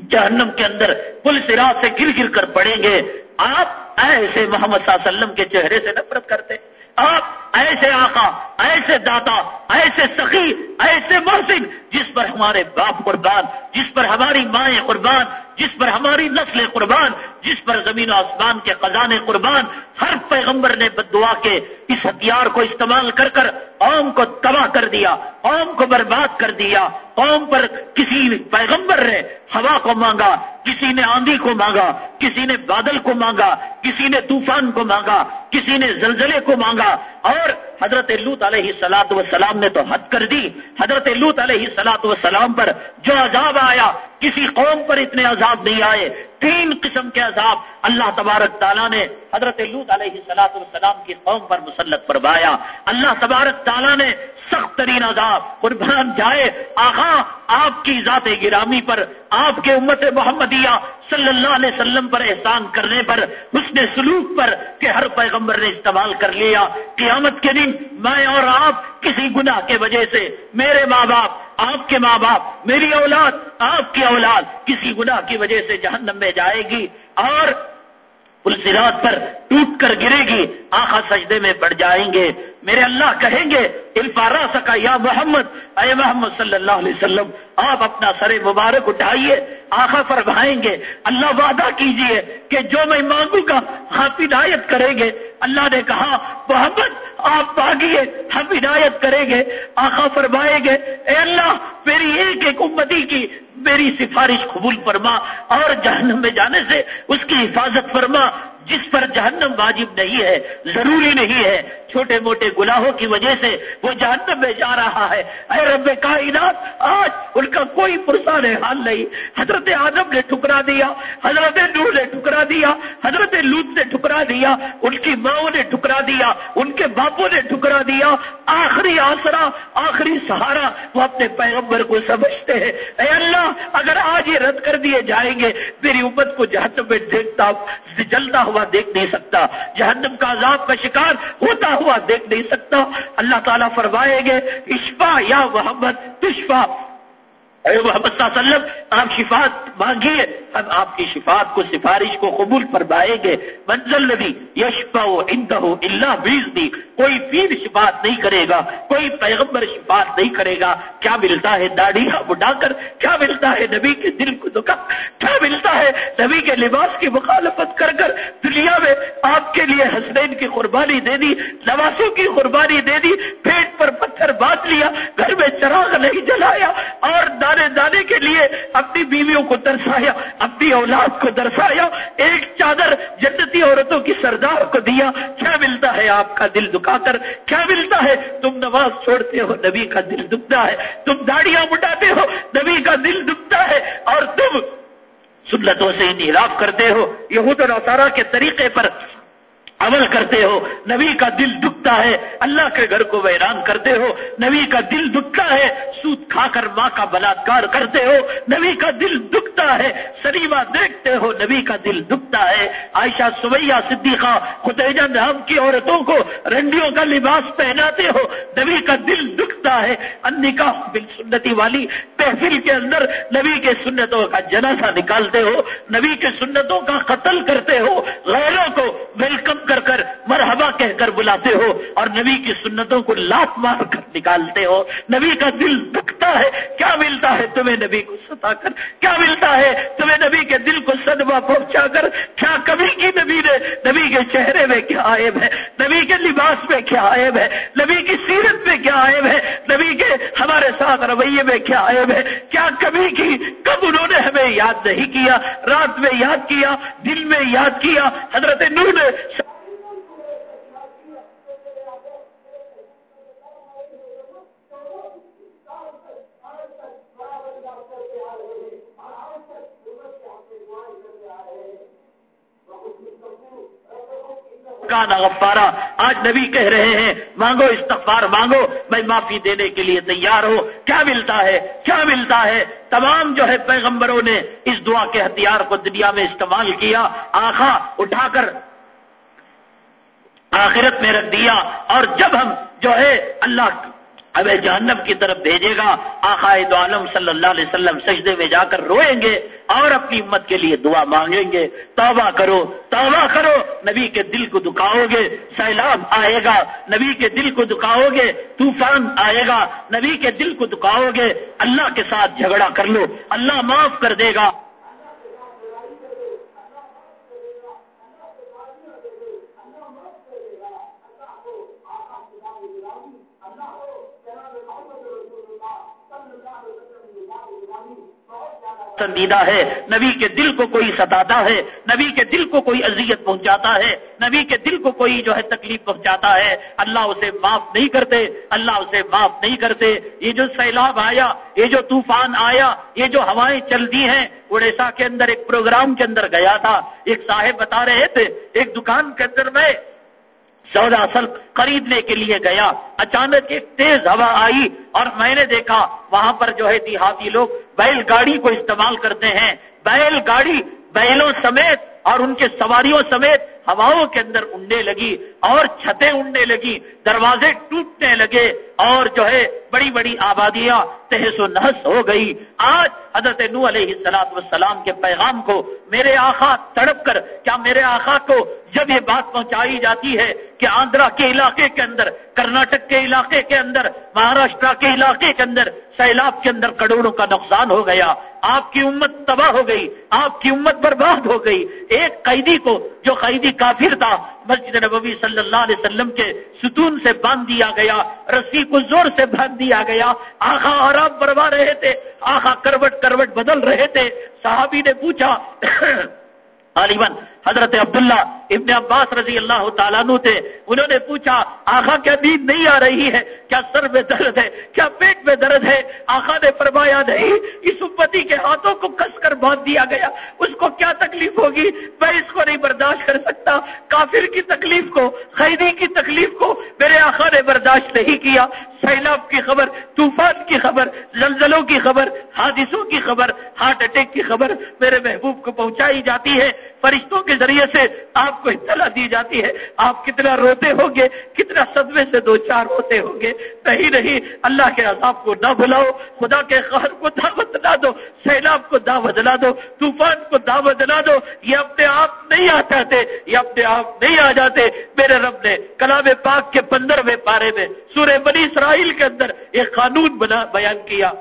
جہنم کے اندر پولیس رات سے گر گر کر پڑیں گے، آپ ایسے محمد صلی اللہ علیہ وسلم کے چہرے سے نفرت کرتے، آپ ایسے آقا، ایسے داتا، ایسے سخی، ایسے محسن جس پر ہمارے باپ قربان، جس پر ہماری مائیں قربان، جس پر ہماری نسل قربان، جس پر زمین و آسمان کے خزانے قربان، ہر پیغمبر نے بدعا کے اس ہتھیار کو استعمال کر کر قوم کو تباہ کر دیا، قوم کو برباد کر دیا۔ قوم پر کسی پیغمبر نے ہوا کو مانگا، کسی نے آندھی کو مانگا، کسی نے بادل کو مانگا، کسی نے طوفان کو مانگا، کسی نے زلزلے کو مانگا۔ اور Lord. حضرت لوت علیہ سلاط وسلام نے تو حد کر دی۔ حضرت لوت علیہ سلاط وسلام پر جو عذاب آیا، کسی قوم پر اتنے عذاب نہیں آئے۔ تین قسم کے عذاب اللہ تبارک تعالیٰ نے حضرت لوت علیہ سلاط والسلام کی قوم پر مسلط فرمایا۔ اللہ تبارک تعالیٰ نے سخت ترین عذاب، قربان جائے۔ آخا آپ کی ذات گرامی پر، آپ کے امت محمدیہ صلی اللہ علیہ وسلم پر احسان کرنے پر اس نے سلوک پر کہ ہر پیغمبر نے استعمال کر لیا۔ قیامت کے دن میں اور آپ کسی گناہ کے وجہ سے میرے ماں باپ، آپ کے ماں باپ، میری اولاد، آپ کی اولاد کسی گناہ کی وجہ سے جہنم میں جائے گی اور پلسرات پر ٹوٹ کر گرے گی آخا سجدے میں پڑ جائیں گے۔ میرے اللہ کہیں گے الفارا سکا یا محمد، اے محمد صلی اللہ علیہ وسلم، آپ اپنا سر مبارک اٹھائیے آخا فرمائیں گے، اللہ وعدہ کیجیے کہ جو میں مانگوں گا، آپ ہدایت کریں گے۔ اللہ نے کہا، محمد، آپ مانگیے ہم ہدایت کریں گے۔ آخا فرمائیں گے، اے اللہ، میری ایک ایک امتی کی میری سفارش قبول فرما اور جہنم میں جانے سے اس کی حفاظت فرما جس پر جہنم واجب نہیں ہے، ضروری نہیں ہے، چھوٹے موٹے گناہوں کی وجہ سے وہ جہنم میں جا رہا ہے۔ اے رب کائنات، آج ان کا کوئی پرسان حال نہیں۔ حضرت آدم نے ٹھکرا دیا، حضرت نور نے ٹھکرا دیا، حضرت لوت نے ٹھکرا دیا، ان کی ماؤں نے ٹھکرا دیا، ان کے باپوں نے ٹھکرا دیا۔ آخری آسرا، آخری سہارا وہ اپنے پیغمبر کو سمجھتے ہیں۔ اے اللہ، اگر آج یہ رد کر دیے جائیں گے، میری امت کو جہنم میں دیکھتا، جلتا ہوا دیکھ نہیں سکتا۔ جہنم کا عذاب کا شکار ہوتا ہوا دیکھ نہیں سکتا۔ اللہ تعالیٰ فرمائیں گے، اشفا یا محمد تشفا اے محمد صلی اللہ علیہ وسلم، آپ شفات مانگیے۔ ہم آپ کی شفات کو سفارش کو قبول فرمائیں گے۔ منزل نبی یشپا اندہ اللہ بیس دی کوئی پیر شفات نہیں کرے گا، کوئی پیغمبر شفات نہیں کرے گا۔ کیا ملتا ہے داڑیاں بڑھا کر؟ کیا ملتا ہے نبی کے دل کو دکھا کیا ملتا ہے نبی کے لباس کی مخالفت کر کر دنیا میں آپ کے لیے حسنین کی قربانی دے دی، نوازوں کی قربانی دے دی، پیٹ پر پتھر باندھ لیا، گھر میں چراغ نہیں جلایا، اور دانے دانے کے لیے اپنی بیویوں کو درسایا اپنی اولاد کو درسایا، ایک چادر جنتی عورتوں کی سردار کو دیا، کیا ملتا ہے آپ کا دل دکھا کر؟ کیا ملتا ہے؟ تم نماز چھوڑتے ہو، نبی کا دل دکھتا ہے۔ تم داڑیاں مٹاتے ہو، نبی کا دل دکھتا ہے۔ اور تم سنتوں سے انحراف کرتے ہو۔ یہود و نصارہ کے طریقے پر عمل کرتے ہو، نبی کا دل دکھتا ہے، اللہ کے گھر کو ویران کرتے ہو، نبی کا دل دکھتا ہے، سود کھا کر ماں کا بلاத்کار کرتے ہو، نبی کا دل دکھتا ہے سریما دیکھتے ہو، نبی کا دل دکھتا ہے۔ عائشہ سویہ صدیقہ خدیجہ نام کی عورتوں کو رنڈیوں کا لباس پہناتے ہو، نبی کا دل دکھتا ہے۔ انکا بل سنتی والی تحفیل کے اندر نبی کے سنتوں کا جنازہ نکالتے ہو، نبی کے سنتوں کا قتل کرتے ہو، غیروں کو ویلکم کر کر مرحبا کہہ کر بلاتے ہو اور نبی کی سنتوں کو لات مار کر نکالتے ہو۔ نبی کا دل دکھتا ہے۔ کیا ملتا ہے تمہیں نبی کو ستا کر؟ کیا ملتا ہے تمہیں نبی کے دل کو صدمہ پہنچا کر؟ کیا کبھی کی نبی نے نبی کے چہرے میں کیا عائب ہے؟ نبی کے لباس میں کیا عائب ہے؟ نبی کی سیرت میں کیا عائب ہے؟ نبی کے ہمارے ساتھ رویے میں کیا عائب ہے؟ کیا کبھی کی کب انہوں نے ہمیں یاد نہیں کیا؟ رات میں یاد کیا؟ دل میں یاد کیا؟ حضرت نور نے غفارا، آج نبی کہہ رہے ہیں، مانگو استغفار، مانگو، میں معافی دینے کے لیے تیار ہوں۔ کیا ملتا ہے؟ کیا ملتا ہے؟ تمام جو ہے پیغمبروں نے اس دعا کے ہتھیار کو دنیا میں استعمال کیا، آخا اٹھا کر آخرت میں رکھ دیا۔ اور جب ہم جو ہے اللہ ہمیں جہنم کی طرف بھیجے گا۔ آخائد عالم صلی اللہ علیہ وسلم سجدے میں جا کر روئیں گے اور اپنی امت کے لیے دعا مانگیں گے۔ توبہ کرو توبہ کرو۔ نبی کے دل کو دکھاؤ گے۔ سیلاب آئے گا۔ نبی کے دل کو دکھاؤ گے۔ طوفان آئے گا۔ نبی کے دل کو دکھاؤ گے۔ اللہ کے ساتھ جھگڑا کر لو۔ اللہ معاف کر دے گا۔ پسندیدہ ہے۔ نبی کے دل کو کوئی ستاتا ہے۔ نبی کے دل کو کوئی اذیت پہنچاتا ہے۔ نبی کے دل کو کوئی جو ہے تکلیف پہنچاتا ہے۔ اللہ اسے معاف نہیں کرتے۔ اللہ اسے معاف نہیں کرتے۔ یہ جو سیلاب آیا، یہ جو طوفان آیا، یہ جو ہوائیں چلتی ہیں اڑیسہ کے اندر ایک پروگرام کے اندر گیا تھا۔ ایک صاحب بتا رہے تھے، ایک دکان کے اندر میں سودا اصل خریدنے کے لیے گیا۔ اچانک ایک تیز ہوا آئی اور میں نے دیکھا، وہاں پر جو ہے دیہاتی لوگ بیل گاڑی کو استعمال کرتے ہیں۔ بیل گاڑی بیلوں سمیت اور ان کے سواریوں سمیت ہواؤں کے اندر اڑنے لگی اور چھتیں اڑنے لگی، دروازے ٹوٹنے لگے۔ اور جو ہے بڑی بڑی آبادیاں تہس و نحس ہو گئی۔ آج حضرت نو علیہ السلام والسلام کے پیغام کو میرے آخا تڑپ کر، کیا میرے آخا کو جب یہ بات پہنچائی جاتی ہے کہ آندھرا کے علاقے کے اندر، کرناٹک کے علاقے کے اندر مہاراشٹر کے علاقے کے اندر سیلاب کے اندر کروڑوں کا نقصان ہو گیا۔ آپ کی امت تباہ ہو گئی، آپ کی امت برباد ہو گئی۔ ایک قیدی کو جو قیدی کافر تھا مسجد نبوی صلی اللہ علیہ وسلم کے ستون سے باندھ دیا گیا، رسی کو زور سے باندھ دیا گیا۔ آخا آرام بروا رہے تھے آخا کروٹ کروٹ بدل رہے تھے۔ صحابی نے پوچھا *clears throat* علیمن حضرت عبداللہ ابن عباس رضی اللہ تعالیٰ تھے انہوں نے پوچھا آخا کیا نیند نہیں آ رہی ہے؟ کیا سر میں درد ہے؟ کیا پیٹ میں درد ہے؟ آخا نے فرمایا، نہیں، اس امتی کے ہاتھوں کو کس کر باندھ دیا گیا؟ اس کو کیا تکلیف ہوگی؟ میں اس کو نہیں برداشت کر سکتا۔ کافر کی تکلیف کو قیدی کی تکلیف کو میرے آخا نے برداشت نہیں کیا۔ سیلاب کی خبر، طوفان کی خبر، زلزلوں کی خبر، حادثوں کی خبر، ہارٹ اٹیک کی خبر میرے محبوب کو پہنچائی جاتی ہے۔ فرشتوں کے کے ذریعے سے آپ کو اطلاع دی جاتی ہے۔ آپ کتنا روتے ہوں گے کتنا صدمے سے دو چار ہوتے ہوں گے نہیں نہیں اللہ کے عذاب کو نہ بلاؤ خدا کے قہر کو دعوت نہ دو، سیلاب کو دعوت نہ دو، طوفان کو دعوت نہ دو۔ یہ اپنے آپ نہیں آ جاتے، یہ اپنے آپ نہیں آ جاتے۔ میرے رب نے کلام پاک کے پندرہویں پارے میں سورہ بنی اسرائیل کے اندر ایک قانون بنا، بیان کیا۔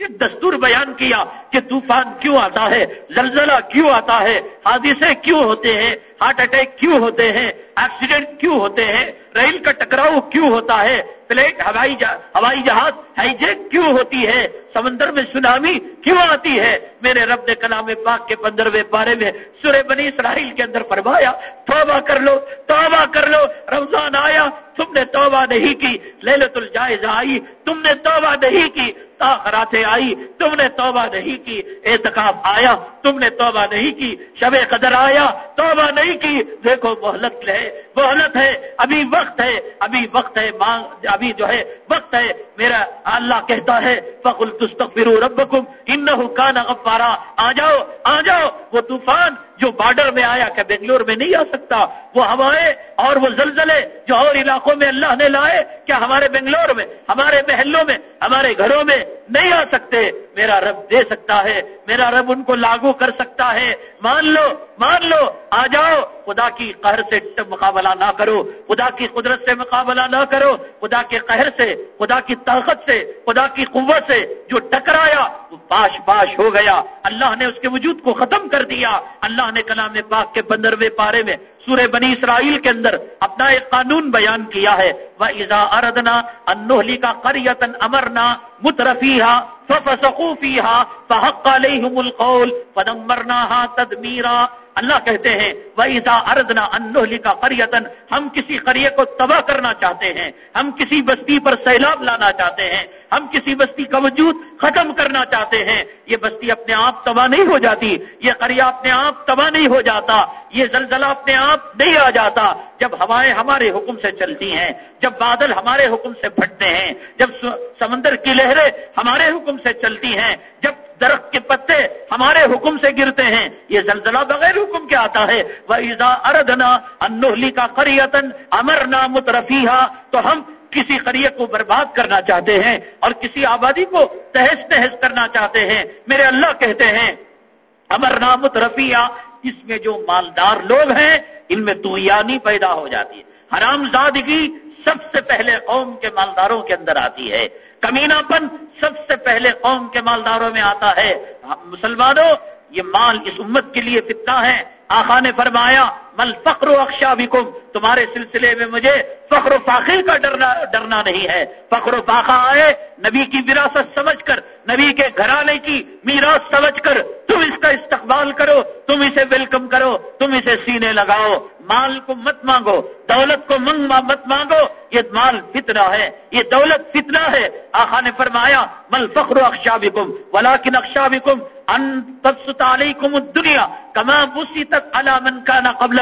ایک دستور بیان کیا کہ طوفان کیوں آتا ہے، زلزلہ کیوں آتا ہے، حادثے کیوں ہوتے ہیں، ہارٹ اٹیک کیوں ہوتے ہیں، ایکسیڈنٹ کیوں ہوتے ہیں، ریل کا ٹکراؤ کیوں ہوتا ہے پلیٹ ہوائی ہوائی جہاز ہائی جیک کیوں ہوتی ہے، سمندر میں سنامی کیوں آتی ہے، میرے رب نے کلام پاک کے پندرہویں پارے میں سورہ بنی اسرائیل کے اندر فرمایا، توبہ کر لو، توبہ کر لو، رمضان آیا، تم نے توبہ نہیں کی للت الجائز آئی، تم نے توبہ نہیں کی تاخراتیں آئی، تم نے توبہ نہیں کی اعتکاب آیا، تم نے توبہ نہیں کی، شب قدر آیا، توبہ نہیں کی۔ دیکھو مہلت لے محلت ہے، ابھی وقت ہے، ابھی وقت ہے مانگ ابھی جو ہے وقت ہے، میرا اللہ کہتا ہے فخل تستغفروا ربکم انہو کان غفارا۔ آ جاؤ آ جاؤ، وہ طوفان جو بارڈر میں آیا کہ بنگلور میں نہیں آ سکتا، وہ ہوائیں اور وہ زلزلے جو اور علاقوں میں اللہ نے لائے، کیا ہمارے بنگلور میں، ہمارے محلوں میں، ہمارے گھروں میں نہیں آ سکتے؟ میرا رب دے سکتا ہے، میرا رب ان کو لاگو کر سکتا ہے۔ مان لو مان لو، آ جاؤ۔ خدا کی قہر سے مقابلہ نہ کرو، خدا کی قدرت سے مقابلہ نہ کرو، خدا کے قہر سے، خدا کی طاقت سے، خدا کی قوت سے جو ٹکرایا، وہ باش باش ہو گیا۔ اللہ نے اس کے وجود کو ختم کر دیا۔ اللہ نے کلام پاک کے پندرہویں پارے میں سورہ بنی اسرائیل کے اندر اپنا ایک قانون بیان کیا ہے۔ وہ ایزا اردنا انوہلی کا کریتن امرنا مترفیہ ففسقوفیہ فحق عليهم القول فدمرناها تدميرا. اللہ کہتے ہیں، وَإِذَا أَرَدْنَا أَن نُهْلِكَ قَرْيَةً، ہم کسی قریے کو تباہ کرنا چاہتے ہیں، ہم کسی بستی پر سیلاب لانا چاہتے ہیں، ہم کسی بستی کا وجود ختم کرنا چاہتے ہیں، یہ بستی اپنے آپ تباہ نہیں ہو جاتی، یہ قریہ اپنے آپ تباہ نہیں ہو جاتا، یہ زلزلہ اپنے آپ نہیں آ جاتا، جب ہوائیں ہمارے حکم سے چلتی ہیں، جب بادل ہمارے حکم سے پھٹتے ہیں، جب سمندر کی لہریں ہمارے حکم سے چلتی ہیں، جب درخت کے پتے ہمارے حکم سے گرتے ہیں۔ یہ زلزلہ بغیر حکم کے آتا ہے۔ وہ ایزا اردنا انوہلی کا قریتن امرنا مترفیہ تو ہم کسی قریے کو برباد کرنا چاہتے ہیں اور کسی آبادی کو تہس تہس کرنا چاہتے ہیں۔ میرے اللہ کہتے ہیں امرنا مترفیہ اس میں جو مالدار لوگ ہیں، ان میں تو پیدا ہو جاتی ہے۔ حرام زادگی سب سے پہلے قوم کے مالداروں کے اندر آتی ہے۔ کمینہ پن سب سے پہلے قوم کے مالداروں میں آتا ہے۔ مسلمانوں، یہ مال اس امت کے لیے فتنہ ہے۔ آخا نے فرمایا مل فخر و اکشا بھی تمہارے سلسلے میں مجھے فخر و فاخر کا ڈرنا ڈرنا نہیں ہے۔ فخر و فاخا آئے، نبی کی وراثت سمجھ کر، نبی کے گھرانے کی میراث سمجھ کر، تم اس کا استقبال کرو، تم اسے ویلکم کرو، تم اسے سینے لگاؤ۔ مال کو مت مانگو، دولت کو منگ مت مانگو۔ یہ مال فتنہ ہے، یہ دولت فتنہ ہے۔ آخا نے فرمایا مل فخر و اکشا بھی کم ولا کن علیکم الدنیا کما بسی تک علامن کا نا قبل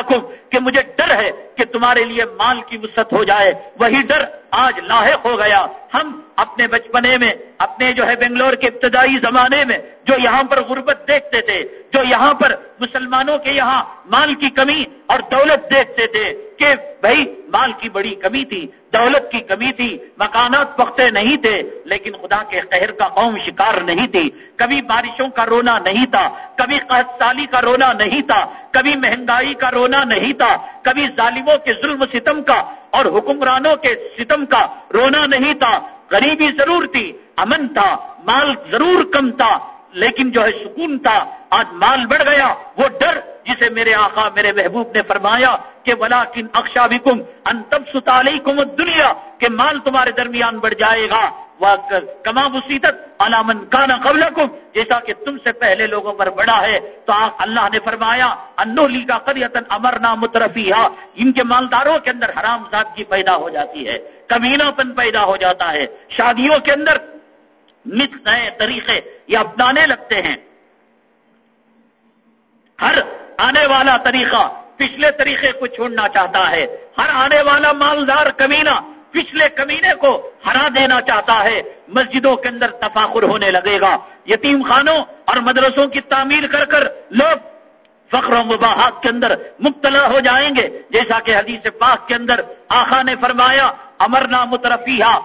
کہ مجھے ڈر ہے کہ تمہارے لیے مال کی وسط ہو جائے۔ وہی ڈر آج لاحق ہو گیا۔ ہم اپنے بچپنے میں، اپنے جو ہے بنگلور کے ابتدائی زمانے میں، جو یہاں پر غربت دیکھتے تھے، جو یہاں پر مسلمانوں کے یہاں مال کی کمی اور دولت دیکھتے تھے کہ بھائی مال کی بڑی کمی تھی۔ دولت کی کمی تھی مکانات پختے نہیں تھے، لیکن خدا کے قہر کا قوم شکار نہیں تھی۔ کبھی بارشوں کا رونا نہیں تھا، کبھی سالی کا رونا نہیں تھا، کبھی مہنگائی کا رونا نہیں تھا، کبھی ظالموں کے ظلم ستم کا اور حکمرانوں کے ستم کا رونا نہیں تھا۔ غریبی ضرور تھی، امن تھا، مال ضرور کم تھا، لیکن جو ہے سکون تھا، آج مال بڑھ گیا، وہ ڈر جسے میرے آقا، میرے محبوب نے فرمایا کہ ولا کن اکشا بکم انتب ستالی کم دنیا کہ مال تمہارے درمیان بڑھ جائے گا۔ کما مصیبت علامن کانا قبل جیسا کہ تم سے پہلے لوگوں پر بڑا ہے۔ تو اللہ نے فرمایا انولی کا قریتن امرنا مترفی ان کے مالداروں کے اندر حرام سادگی پیدا ہو جاتی ہے کمینہ پن پیدا ہو جاتا ہے۔ شادیوں کے اندر نت نئے طریقے یہ اپنانے لگتے ہیں۔ ہر آنے والا طریقہ پچھلے طریقے کو چھوڑنا چاہتا ہے۔ ہر آنے والا مالدار کمینہ پچھلے کمینے کو ہرا دینا چاہتا ہے۔ مسجدوں کے اندر تفاخر ہونے لگے گا۔ یتیم خانوں اور مدرسوں کی تعمیر کر کر لوگ فخر و مباحت کے اندر مبتلا ہو جائیں گے۔ جیسا کہ حدیث پاک کے اندر آخا نے فرمایا، امرنا مترفیہ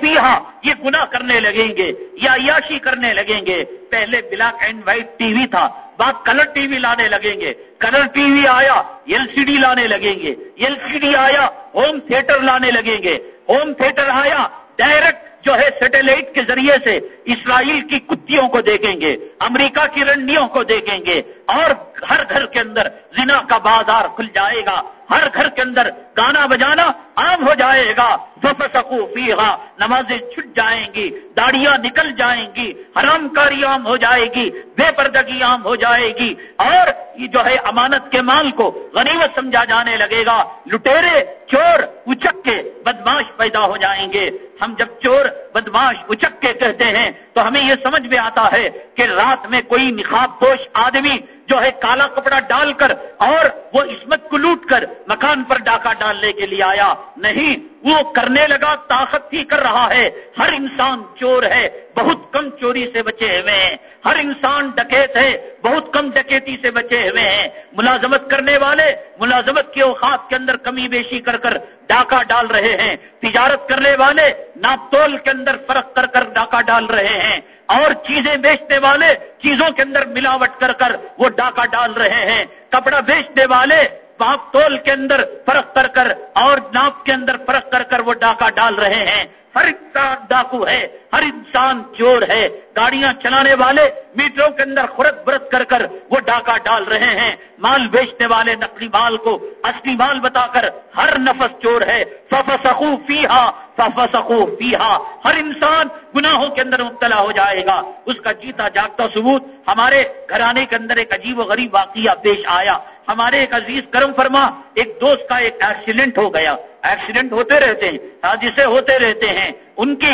فیحا یہ گناہ کرنے لگیں گے یا یاشی کرنے لگیں گے۔ پہلے black and white T V تھا۔ بات کلر ٹی وی لانے لگیں گے۔ کلر ٹی وی آیا، ایل سی ڈی لانے لگیں گے۔ ایل سی ڈی آیا، ہوم تھیٹر لانے لگیں گے۔ ہوم تھیٹر آیا، ڈائریکٹ جو ہے سیٹلائٹ کے ذریعے سے اسرائیل کی کتوں کو دیکھیں گے، امریکہ کی رنڈیوں کو دیکھیں گے۔ اور ہر گھر کے اندر زنا کا بازار کھل جائے گا۔ ہر گھر کے اندر گانا بجانا عام ہو جائے گا۔ فسکو فیحا نمازیں چھٹ جائیں گی، داڑیاں نکل جائیں گی، حرام کاری عام ہو جائے گی، بے پردگی عام ہو جائے گی۔ اور یہ جو ہے امانت کے مال کو غنیمت سمجھا جانے لگے گا۔ لٹیرے، چور اچک کے بدماش پیدا ہو جائیں گے۔ ہم جب چور، بدماش اچک کے کہتے ہیں، تو ہمیں یہ سمجھ میں آتا ہے کہ رات میں کوئی نخاب پوش آدمی جو ہے کالا کپڑا ڈال کر اور وہ عصمت کو لوٹ کر مکان پر ڈاکہ ڈالنے کے لیے آیا نہیں، وہ کرنے لگا، طاقت ہی کر رہا ہے۔ ہر انسان چور ہے، بہت کم چوری سے بچے ہوئے ہیں۔ ہر انسان ڈکیت ہے، بہت کم ڈکیتی سے بچے ہوئے ہیں۔ ملازمت کرنے والے ملازمت کے اوقات کے اندر کمی بیشی کر کر ڈاکہ ڈال رہے ہیں۔ تجارت کرنے والے ناپتول کے اندر فرق کر کر ڈاکہ ڈال رہے ہیں۔ اور چیزیں بیچنے والے چیزوں کے اندر ملاوٹ کر کر وہ ڈاکہ ڈال رہے ہیں۔ کپڑا بیچنے والے پاپ تول کے اندر فرق کر کر اور ناپ کے اندر فرق کر کر وہ ڈاکہ ڈال رہے ہیں۔ ہر انسان ڈاکو ہے، ہر انسان چور ہے۔ گاڑیاں چلانے والے میٹروں کے اندر خورت برت کر کر وہ ڈاکہ ڈال رہے ہیں۔ مال بیچنے والے نقلی مال کو اصلی مال بتا کر ہر نفس چور ہے۔ ففسخو فیہا ففسخو فیہا ہر انسان گناہوں کے اندر مبتلا ہو جائے گا۔ اس کا جیتا جاگتا ثبوت ہمارے گھرانے کے اندر ایک عجیب و غریب واقعہ پیش آیا۔ ہمارے ایک عزیز کرم فرما، ایک دوست کا ایک ایکسیڈنٹ ہو گیا۔ ایکسیڈنٹ ہوتے رہتے ہیں حادثے ہوتے رہتے ہیں۔ ان کی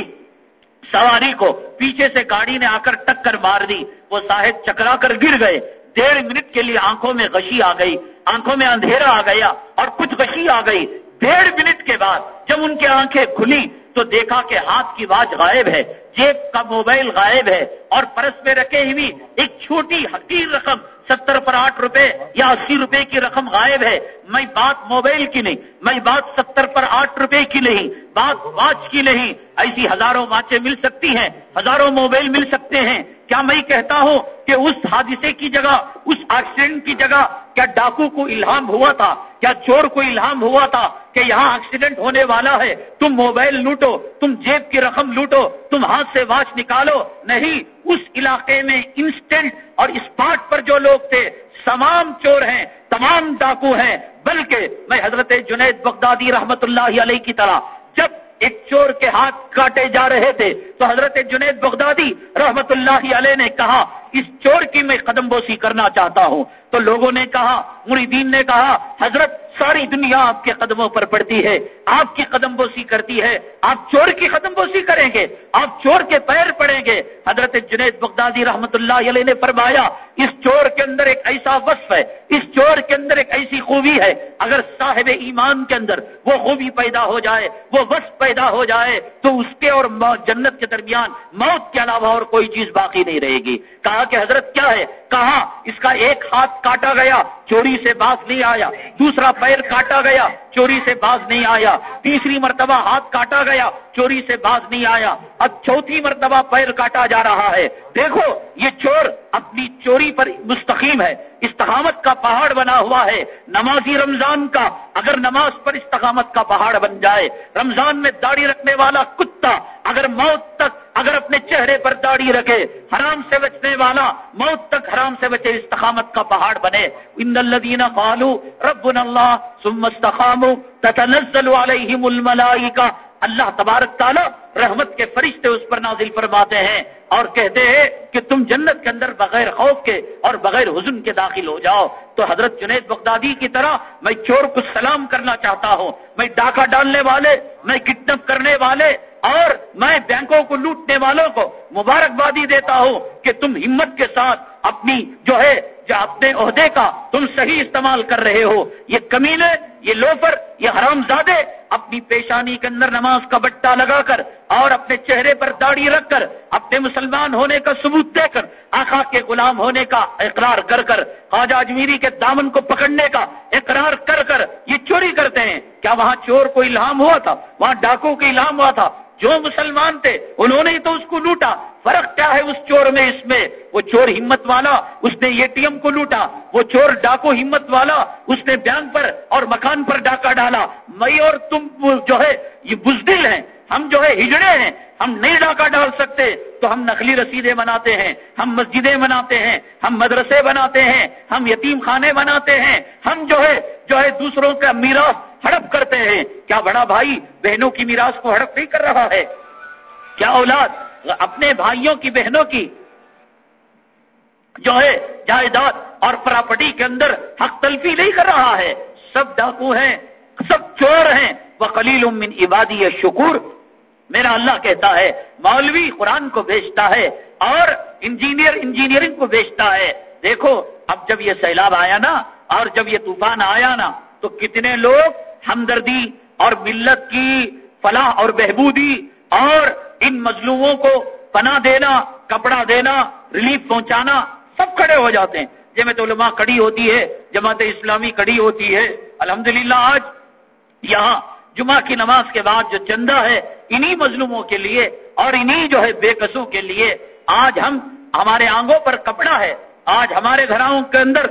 سواری کو پیچھے سے گاڑی نے آ کر ٹکر مار دی۔ وہ صاحب چکرا کر گر گئے۔ ڈیڑھ منٹ کے لیے آنکھوں میں غشی آ گئی۔ آنکھوں میں اندھیرا آ گیا اور کچھ غشی آ گئی۔ ڈیڑھ منٹ کے بعد جب ان کی آنکھیں کھلی تو دیکھا کہ ہاتھ کی واج غائب ہے۔ جیب کا موبائل غائب ہے اور پرس میں رکھے ہوئی ایک چھوٹی حقیر رقم ستر پر آٹھ روپے یا اسی روپے کی رقم غائب ہے، میں بات موبائل کی نہیں، میں بات ستر پر آٹھ روپے کی نہیں، بات واچ کی نہیں۔ ایسی ہزاروں واچیں مل سکتی ہیں، ہزاروں موبائل مل سکتے ہیں۔ کیا میں کہتا ہوں کہ اس حادثے کی جگہ، اس ایکسیڈنٹ کی جگہ کیا ڈاکو کو الہام ہوا تھا؟ کیا چور کو الہام ہوا تھا کہ یہاں ایکسیڈنٹ ہونے والا ہے؟ تم موبائل لوٹو، تم جیب کی رقم لوٹو، تم ہاتھ سے واچ نکالو۔ نہیں، اس علاقے میں انسٹنٹ اور اسپاٹ پر جو لوگ تھے، تمام چور ہیں، تمام ڈاکو ہیں، بلکہ میں حضرت جنید بغدادی رحمت اللہ علیہ کی طرح جب ایک چور کے ہاتھ کاٹے جا رہے تھے، تو حضرت جنید بغدادی رحمت اللہ علیہ نے کہا، اس چور کی میں قدم بوسی کرنا چاہتا ہوں۔ تو لوگوں نے کہا، مریدین نے کہا، حضرت ساری دنیا آپ کے قدموں پر پڑتی ہے، آپ کی قدم بوسی کرتی ہے، آپ چور کی قدم بوسی کریں گے، آپ چور کے پیر پڑیں گے۔ حضرت جنید بغدادی رحمت اللہ علیہ نے فرمایا، اس چور کے اندر ایک ایسا وصف ہے، اس چور کے اندر ایک ایسی خوبی ہے۔ اگر صاحب ایمان کے اندر وہ خوبی پیدا ہو جائے، وہ وصف پیدا ہو جائے، تو اس کے اور جنت کے درمیان موت کے علاوہ اور کوئی چیز باقی نہیں رہے گی۔ کہا کہ حضرت کیا ہے؟ کہا، اس کا ایک ہاتھ کاٹا گیا چوری سے باس نہیں آیا، دوسرا پیر کاٹا گیا۔ چوری سے باز نہیں آیا، تیسری مرتبہ ہاتھ کاٹا گیا، چوری سے باز نہیں آیا۔ اب چوتھی مرتبہ پیر کاٹا جا رہا ہے۔ دیکھو، یہ چور اپنی چوری پر مستقیم ہے۔ استقامت کا پہاڑ بنا ہوا ہے۔ نمازی رمضان کا، اگر نماز پر استقامت کا پہاڑ بن جائے، رمضان میں داڑھی رکھنے والا کتا اگر موت تک اگر اپنے چہرے پر داڑھی رکھے، حرام سے بچنے والا، موت تک حرام سے بچے، استقامت کا پہاڑ بنے۔ ان الدین فالو رب اللہ سمستقام تتنزل علیہم الملائکہ۔ اللہ تبارک تعالی رحمت کے فرشتے اس پر نازل فرماتے ہیں اور کہتے ہیں کہ تم جنت کے اندر بغیر خوف کے اور بغیر حزن کے داخل ہو جاؤ۔ تو حضرت جنید بغدادی کی طرح میں چور کو سلام کرنا چاہتا ہوں، میں ڈاکہ ڈالنے والے، میں کڈنپ کرنے والے اور میں بینکوں کو لوٹنے والوں کو مبارکبادی دیتا ہوں کہ تم ہمت کے ساتھ اپنی جو ہے، جو اپنے عہدے کا تم صحیح استعمال کر رہے ہو۔ یہ کمینے یہ لوفر، یہ حرام زادے اپنی پیشانی کے اندر نماز کا بٹا لگا کر اور اپنے چہرے پر داڑھی رکھ کر اپنے مسلمان ہونے کا ثبوت دے کر آخا کے غلام ہونے کا اقرار کر کر، خواجہ اجمیری کے دامن کو پکڑنے کا اقرار کر کر یہ چوری کرتے ہیں۔ کیا وہاں چور کو الہام ہوا تھا؟ وہاں ڈاکو کو الہام ہوا تھا؟ جو مسلمان تھے، انہوں نے تو اس کو لوٹا۔ فرق کیا ہے اس چور میں اس میں؟ وہ چور ہمت والا، اس نے اے ٹی ایم کو لوٹا۔ وہ چور ڈاکو ہمت والا، اس نے بینک پر اور مکان پر ڈاکہ ڈالا۔ میں اور تم جو ہے، یہ بزدل ہیں۔ ہم جو ہے ہجڑے ہیں۔ ہم نہیں ڈاکہ ڈال سکتے تو ہم نقلی رسیدیں بناتے ہیں، ہم مسجدیں بناتے ہیں، ہم مدرسے بناتے ہیں، ہم یتیم خانے بناتے ہیں، ہم جو ہے جو ہے دوسروں کا میراث ہڑپ کرتے ہیں۔ کیا بڑا بھائی بہنوں کی میراث کو ہڑپ نہیں کر رہا ہے؟ کیا اولاد اپنے بھائیوں کی، بہنوں کی جو ہے جائیداد اور پراپرٹی کے اندر حق تلفی نہیں کر رہا ہے؟ سب ڈاکو ہیں، سب چور ہیں۔ وہ کلیل امن عبادی شکور۔ میرا اللہ کہتا ہے، مولوی قرآن کو بیچتا ہے اور انجینئر انجینئرنگ کو بیچتا ہے۔ دیکھو، اب جب یہ سیلاب آیا نا، اور جب یہ طوفان آیا نا، تو کتنے لوگ ہمدردی اور ملت کی فلاح اور بہبودی اور ان مظلوموں کو پناہ دینا، کپڑا دینا، ریلیف پہنچانا، سب کھڑے ہو جاتے ہیں۔ جمعیت علماء کڑی ہوتی ہے، جماعت اسلامی کڑی ہوتی ہے۔ الحمدللہ، آج یہاں جمعہ کی نماز کے بعد جو چندہ ہے انہی مظلوموں کے لیے اور انہی جو ہے بے قصوں کے لیے آج ہم ہمارے آنگوں پر کپڑا ہے، آج ہمارے گھراؤں کے اندر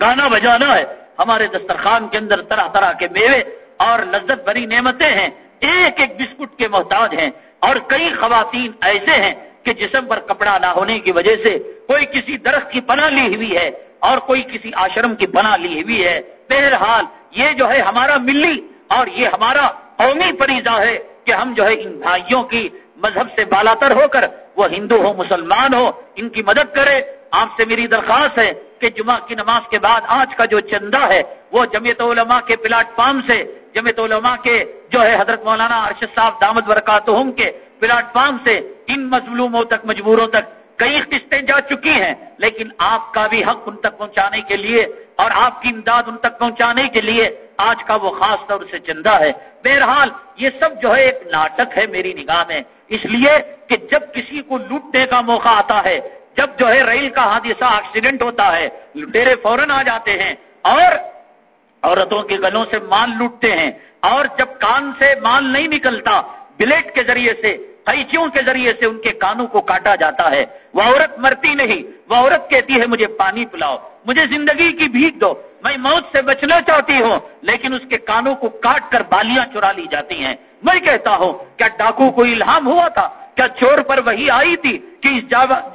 گانا بجانا ہے، ہمارے دسترخوان کے اندر طرح طرح کے میوے اور لذت بری نعمتیں ہیں، ایک ایک بسکٹ کے محتاج ہیں اور کئی خواتین ایسے ہیں کہ جسم پر کپڑا نہ ہونے کی وجہ سے کوئی کسی درخت کی پناہ لی ہوئی ہے اور کوئی کسی آشرم کی پناہ لی ہوئی ہے۔ بہرحال یہ جو ہے ہمارا ملی اور یہ ہمارا قومی فریضہ ہے۔ کہ ہم جو ہے ان بھائیوں کی مذہب سے بالاتر ہو کر وہ ہندو ہو، مسلمان ہو، ان کی مدد کرے۔ آپ سے میری درخواست ہے کہ جمعہ کی نماز کے بعد آج کا جو چندہ ہے، وہ جمعیت علماء کے پلاٹ فارم سے، جمعیت علماء کے جو ہے حضرت مولانا ارشد صاحب دامد ورکاتہم کے پلاٹ فارم سے ان مظلوموں تک، مجبوروں تک کئی قسطیں جا چکی ہیں۔ لیکن آپ کا بھی حق ان تک پہنچانے کے لیے اور آپ کی امداد ان تک پہنچانے کے لیے آج کا وہ خاص طور سے چندہ ہے۔ بہرحال یہ سب جو ہے ایک ناٹک ہے میری نگاہ میں۔ اس لیے کہ جب کسی کو لوٹنے کا موقع آتا ہے، جب جو ہے ریل کا حادثہ ایکسیڈنٹ ہوتا ہے لٹیرے فوراً آ جاتے ہیں اور عورتوں کے گلوں سے مال لوٹتے ہیں۔ اور جب کان سے مال نہیں نکلتا، بلیٹ کے ذریعے سے، قیچیوں کے ذریعے سے ان کے کانوں کو کاٹا جاتا ہے۔ وہ عورت مرتی نہیں وہ عورت کہتی ہے مجھے پانی پلاؤ، مجھے زندگی کی بھیک دو، میں موت سے بچنا چاہتی ہوں، لیکن اس کے کانوں کو کاٹ کر بالیاں چرا لی جاتی ہیں۔ میں کہتا ہوں، کیا ڈاکو کو الہام ہوا تھا؟ کیا چور پر وہی آئی تھی کہ اس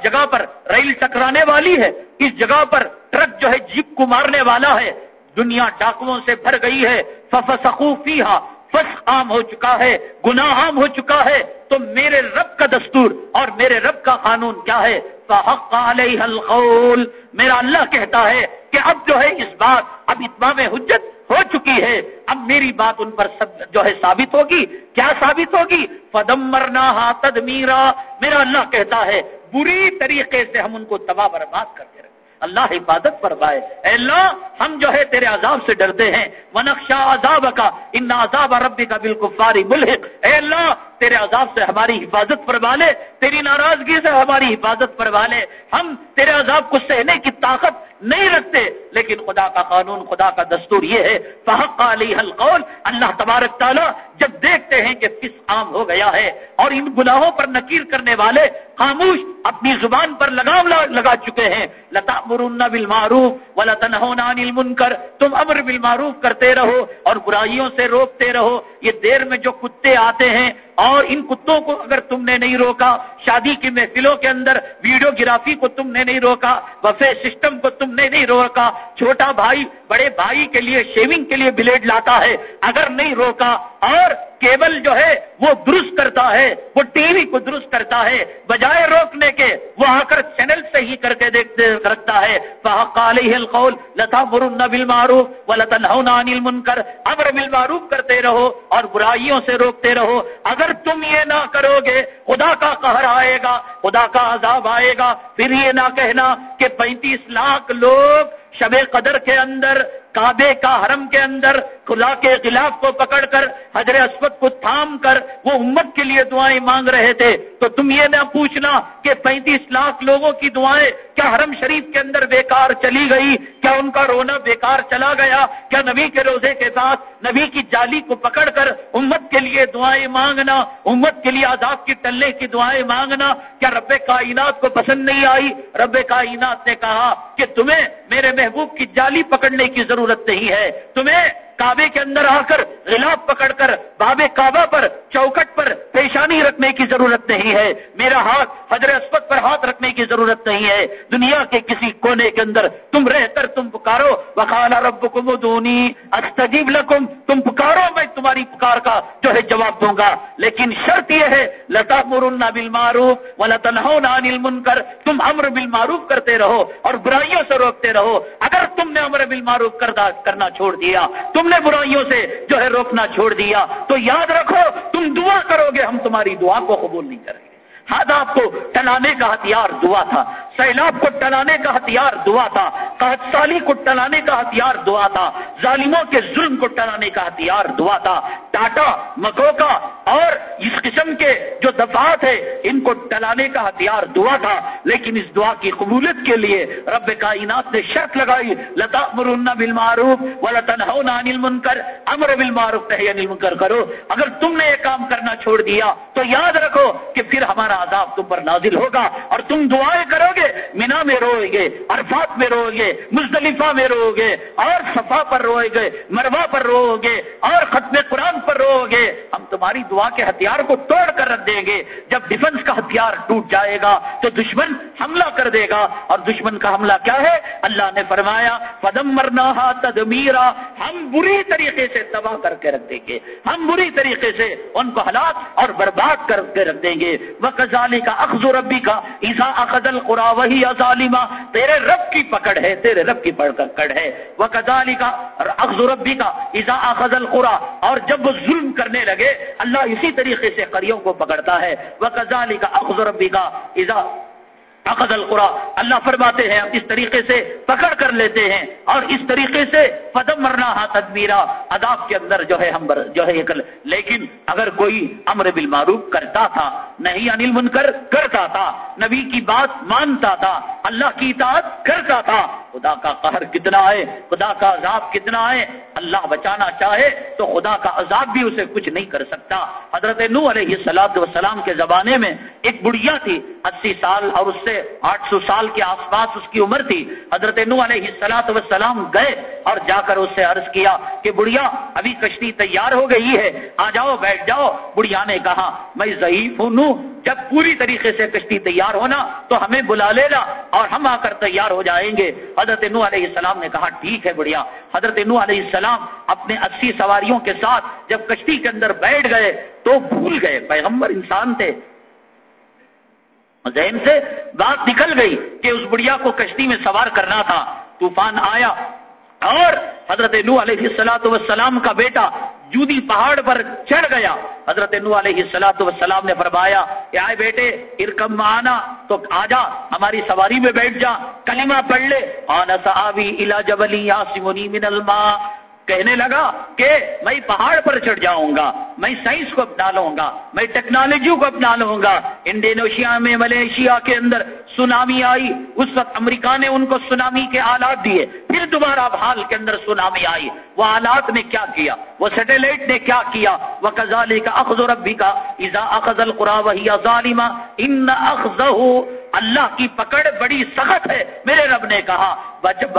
جگہ پر ریل ٹکرانے والی ہے؟ اس جگہ پر ٹرک جو ہے جیپ کو مارنے والا ہے؟ دنیا ڈاکوؤں سے بھر گئی ہے۔ فف سخوفی فس عام ہو چکا ہے، گناہ عام ہو چکا ہے، تو میرے رب کا دستور اور میرے رب کا قانون کیا ہے؟ فحق علیہ القول۔ میرا اللہ کہتا ہے کہ اب جو ہے اس بات، اب اتمام حجت ہو چکی ہے۔ اب میری بات ان پر سب جو ہے ثابت ہوگی۔ کیا ثابت ہوگی؟ فدم مرنا تد میرا میرا اللہ کہتا ہے، بری طریقے سے ہم ان کو تباہ برباد کر دے رہے اللہ حفاظت فرمائے۔ اے اللہ، ہم جو ہے تیرے عذاب سے ڈرتے ہیں۔ منقشہ عذاب کا ان عذاب ربی کا بالکل ملحق۔ اے اللہ، تیرے عذاب سے ہماری حفاظت فرما لے۔ تیری ناراضگی سے ہماری حفاظت فرما لے۔ ہم تیرے عذاب کو سہنے کی طاقت نہیں رکھتے۔ لیکن خدا کا قانون، خدا کا دستور یہ ہے، فحق علی القول، اللہ تبارک تعالیٰ جب دیکھتے ہیں کہ کس عام ہو گیا ہے اور ان گناہوں پر نکیر کرنے والے خاموش اپنی زبان پر لگام لگا چکے ہیں۔ لتا مرن بل معروف و المنکر، تم امر بل معروف کرتے رہو اور برائیوں سے روکتے رہو۔ یہ دیر میں جو کتے آتے ہیں اور ان کتوں کو اگر تم نے نہیں روکا، شادی کی محفلوں کے اندر ویڈیو گرافی کو تم نے نہیں روکا، وفے سسٹم کو تم نے نہیں روکا چھوٹا بھائی بڑے بھائی کے لیے شیونگ کے لیے بلیڈ لاتا ہے۔ اگر نہیں روکا اور کیبل جو ہے وہ درست کرتا ہے، وہ ٹی وی کو درست کرتا ہے، بجائے روکنے کے وہ آ کر چینل سے ہی کر کے دیکھتے، رکھتا ہے۔ القول لتا مرن بل معروف و لتا نل منکر امر بل معروف کرتے رہو اور برائیوں سے روکتے رہو۔ اگر تم یہ نہ کرو گے، خدا کا قہر آئے گا، خدا کا عذاب آئے گا۔ پھر یہ نہ کہنا کہ پینتیس لاکھ لوگ شب قدر کے اندر کعبے کا حرم کے اندر خلا کے خلاف کو پکڑ کر حضر اسود کو تھام کر وہ امت کے لیے دعائیں مانگ رہے تھے۔ تو تم یہ نہ پوچھنا کہ پینتیس لاکھ لوگوں کی دعائیں کیا حرم شریف کے اندر بیکار چلی گئی؟ کیا ان کا رونا بیکار چلا گیا؟ کیا نبی کے روزے کے ساتھ نبی کی جالی کو پکڑ کر امت کے لیے دعائیں مانگنا، امت کے لیے آزاد کی ٹلنے کی دعائیں مانگنا؟ کیا رب کائنات کو پسند نہیں آئی؟ رب کائنات نے کہا کہ تمہیں میرے محبوب کی جالی پکڑنے کی ضرورت نہیں ہے۔ تمہیں کعبے کے اندر آ کر غلاف پکڑ کر باب کعبہ پر چوکٹ پر پیشانی رکھنے کی ضرورت نہیں ہے۔ میرا ہاتھ حضر اسپت پر ہاتھ رکھنے کی ضرورت نہیں ہے۔ دنیا کے کسی کونے کے اندر تم رہ کر تم پکارو۔ وخالا رب کم دونی استجیب لکم۔ تم پکارو، میں تمہاری پکار کا جو ہے جواب دوں گا۔ لیکن شرط یہ ہے لتا مرنا بل معروف و لطن کر تم امر بل معروف کرتے رہو اور برائیوں سے روکتے رہو۔ اگر تم نے امر بل معروف کرنا چھوڑ دیا، تم نے برائیوں سے جو ہے روکنا چھوڑ دیا تو یاد رکھو تم دعا کرو گے، ہم تمہاری دعا کو قبول نہیں کریں گے کو ٹلانے کا ہتھیار دعا تھا، سیلاب کو ٹلانے کا ہتھیار دعا تھا سالی کو ٹلانے کا ہتھیار دعا تھا، ظالموں کے ظلم کو ٹلانے کا ہتھیار دعا تھا، ٹاٹا، مکوکا اور اس قسم کے جو دفات ہے ان کو ٹلانے کا ہتھیار دعا تھا۔ لیکن اس دعا کی قبولیت کے لیے رب کائنات نے شرط لگائی لتا مرن بل معروف و لطن انل منکر امر بل معروف انل منکر کرو۔ اگر تم نے یہ کام کرنا چھوڑ دیا، تو یاد رکھو کہ پھر ہمارا عذاب تم پر نازل ہوگا اور تم دعائیں کرو گے، مینا میں رو گے، عرفات میں رو گے، مزدلفہ میں رو گے، اور صفا پر رو گے مروا پر رو گے، اور ختم قرآن پر رو گے۔ ہم تمہاری دعا کے ہتھیار کو توڑ کر رکھ دیں گے۔ جب ڈیفنس کا ہتھیار ٹوٹ جائے گا تو دشمن حملہ کر دے گا۔ اور دشمن کا حملہ کیا ہے؟ اللہ نے فرمایا پدم مرنا تدمیرا ہم بری طریقے سے تباہ کر کے رکھ دیں گے۔ ہم بری طریقے سے ان کو ہلاک اور برباد کر کے رکھ دیں گے۔ وہ ظالی کا، اخذ ربی کا عیسا اخذل قرا وہی ظالمہ، تیرے رب کی پکڑ ہے، تیرے رب کی پکڑ ہے۔ وہ کزالی کا اخذ ربی کا عیسا اخذل القرا۔ اور جب وہ ظلم کرنے لگے، اللہ اسی طریقے سے قریوں کو پکڑتا ہے۔ وہ کزالی کا اخذ ربی کا عیسا عقد القرا اللہ فرماتے ہیں اس طریقے سے پکڑ کر لیتے ہیں اور اس طریقے سے پدم مرنا ہا تدمیرا اداب کے اندر جو ہے ہم جو ہے یہ لیکن اگر کوئی امر بالمعروف کرتا تھا نہیں انل منکر کرتا تھا، نبی کی بات مانتا تھا، اللہ کی اطاعت کرتا تھا خدا کا قہر کتنا ہے، خدا کا عذاب کتنا ہے، اللہ بچانا چاہے تو خدا کا عذاب بھی اسے کچھ نہیں کر سکتا۔ حضرت نو علیہ سلاد وسلام کے زمانے میں ایک بڑھیا تھی، اسی سال اور اس سے آٹھ سو سال کے آس پاس اس کی عمر تھی۔ حضرت نو علیہ سلاد وسلام گئے اور جا کر اس سے عرض کیا کہ بڑھیا، ابھی کشتی تیار ہو گئی ہے، آ جاؤ، بیٹھ جاؤ۔ بڑھیا نے کہا، میں ضعیف ہوں نو جب پوری طریقے سے کشتی تیار ہونا تو ہمیں بلا لینا اور ہم آ کر تیار ہو جائیں گے۔ حضرت نو علیہ السلام نے کہا، ٹھیک ہے بڑھیا۔ حضرت نو علیہ السلام اپنے اسی سواریوں کے ساتھ جب کشتی کے اندر بیٹھ گئے تو بھول گئے۔ پیغمبر انسان تھے۔ ذہن سے بات نکل گئی کہ اس بڑھیا کو کشتی میں سوار کرنا تھا۔ طوفان آیا اور حضرت نو علیہ السلاۃ وسلام کا بیٹا جودی پہاڑ پر چڑھ گیا۔ حضرت نو علیہ السلاۃ وسلام نے فرمایا کہ آئے بیٹے، ارکم آنا، تو آ جا، ہماری سواری میں بیٹھ جا، کلمہ پڑھ لے۔ آنا صحابی الا جبلی یاسمنی من الماء۔ کہنے لگا کہ میں پہاڑ پر چڑھ جاؤں گا، میں سائنس کو اپنا لوں گا، میں ٹیکنالوجی کو اپنا لوں گا۔ انڈونیشیا میں ملیشیا کے اندر سونامی آئی، اس وقت امریکہ نے ان کو سونامی کے آلات دیے، پھر دوبارہ بھال کے اندر سونامی آئی۔ وہ آلات نے کیا کیا؟ وہ سیٹلائٹ نے کیا کیا؟ وہ کزالی کا اخذ ربی کا ایزا اخذ القرا وہی ظالمہ ان اخذ اللہ کی پکڑ بڑی سخت ہے۔ میرے رب نے کہا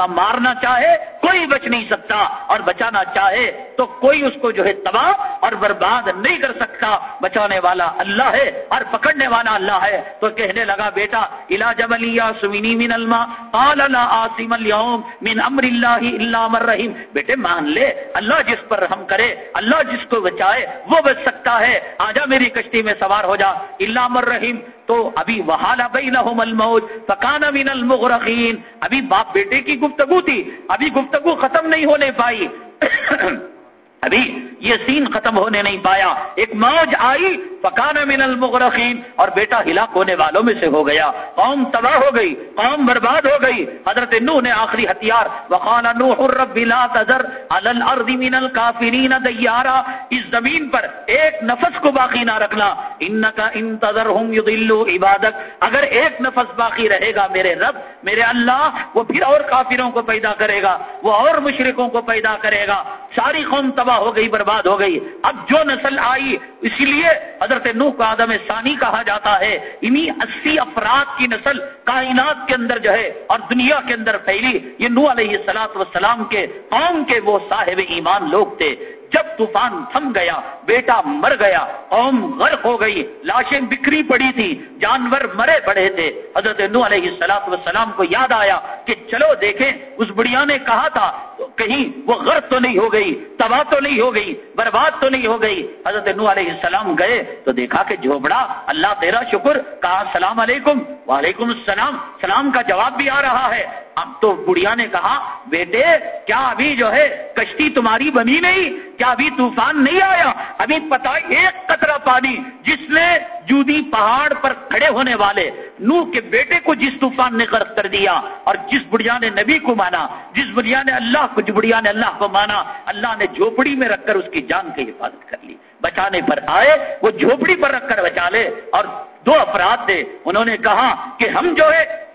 مارنا چاہے، کوئی بچ نہیں سکتا اور بچانا چاہے تو کوئی اس کو جو ہے تباہ اور برباد نہیں کر سکتا۔ بچانے والا اللہ ہے اور پکڑنے والا اللہ ہے۔ تو کہنے لگا، بیٹا الا جملیا سمینی من الما قال، لا عاصم اليوم من امر اللہ الا من رحیم۔ بیٹے، مان لے، اللہ جس پر رحم کرے، اللہ جس کو بچائے، وہ بچ سکتا ہے۔ آجا میری کشتی میں سوار ہو جا۔ اللہ مر رحیم۔ تو ابھی وہالا بینہم الموت، فکان من المغرقین۔ ابھی باپ بیٹے کی گفتگو تھی، ابھی گفتگو ختم نہیں ہونے پائی۔ *coughs* ابھی یہ سین ختم ہونے نہیں پایا۔ ایک موج آئی فکان من المغرقین، اور بیٹا ہلاک ہونے والوں میں سے ہو گیا۔ قوم تباہ ہو گئی، قوم برباد ہو گئی۔ حضرت نو نے آخری ہتھیار، وقال نوح رب لا تذر على الارض من الكافرین دیارا۔ اس زمین پر ایک نفس کو باقی نہ رکھنا۔ انکا انتظرهم یضلوا عبادک۔ اگر ایک نفس باقی رہے گا میرے رب، میرے اللہ، وہ پھر اور کافروں کو پیدا کرے گا، وہ اور مشرکوں کو پیدا کرے گا۔ ساری قوم تباہ ہو گئی، برباد ہو گئی۔ اب جو نسل آئی اسی لیے حضرت نوح کو آدم ثانی کہا جاتا ہے، انہی اسی افراد کی نسل کائنات کے اندر جو ہے اور دنیا کے اندر پھیلی۔ یہ نو علیہ السلاط وسلام کے قوم کے وہ صاحب ایمان لوگ تھے۔ جب طوفان تھم گیا، بیٹا مر گیا، قوم غرق ہو گئی، لاشیں بکھری پڑی تھی، جانور مرے پڑے تھے۔ حضرت نو علیہ السلاط والسلام کو یاد آیا کہ چلو دیکھیں، اس بڑھیا نے کہا تھا، کہیں وہ غرق تو نہیں ہو گئی، تباہ تو نہیں ہو گئی، برباد تو نہیں ہو گئی۔ حضرت نو علیہ السلام گئے تو دیکھا کہ جھوپڑا، اللہ تیرا شکر، کہا السلام علیکم، وعلیکم السلام، سلام کا جواب بھی آ رہا ہے۔ اب تو بڑھیا نے کہا، بیٹے، کیا ابھی جو ہے کشتی تمہاری بنی نہیں؟ کیا ابھی طوفان نہیں آیا؟ ابھی پتا ایک قطرہ پانی جس نے جودی پہاڑ پر کھڑے ہونے والے نو کے بیٹے کو جس طوفان نے غرق کر دیا اور جس بڑھیا نے نبی کو مانا، جس بڑھیا نے اللہ کو، جس بڑھیا نے اللہ کو مانا، اللہ نے جھوپڑی میں رکھ کر اس کی جان کی حفاظت کر لی۔ بچانے پر آئے، وہ جھوپڑی پر رکھ کر بچا لے اور دو افراد تھے، انہوں نے کہا کہ ہم جو ہے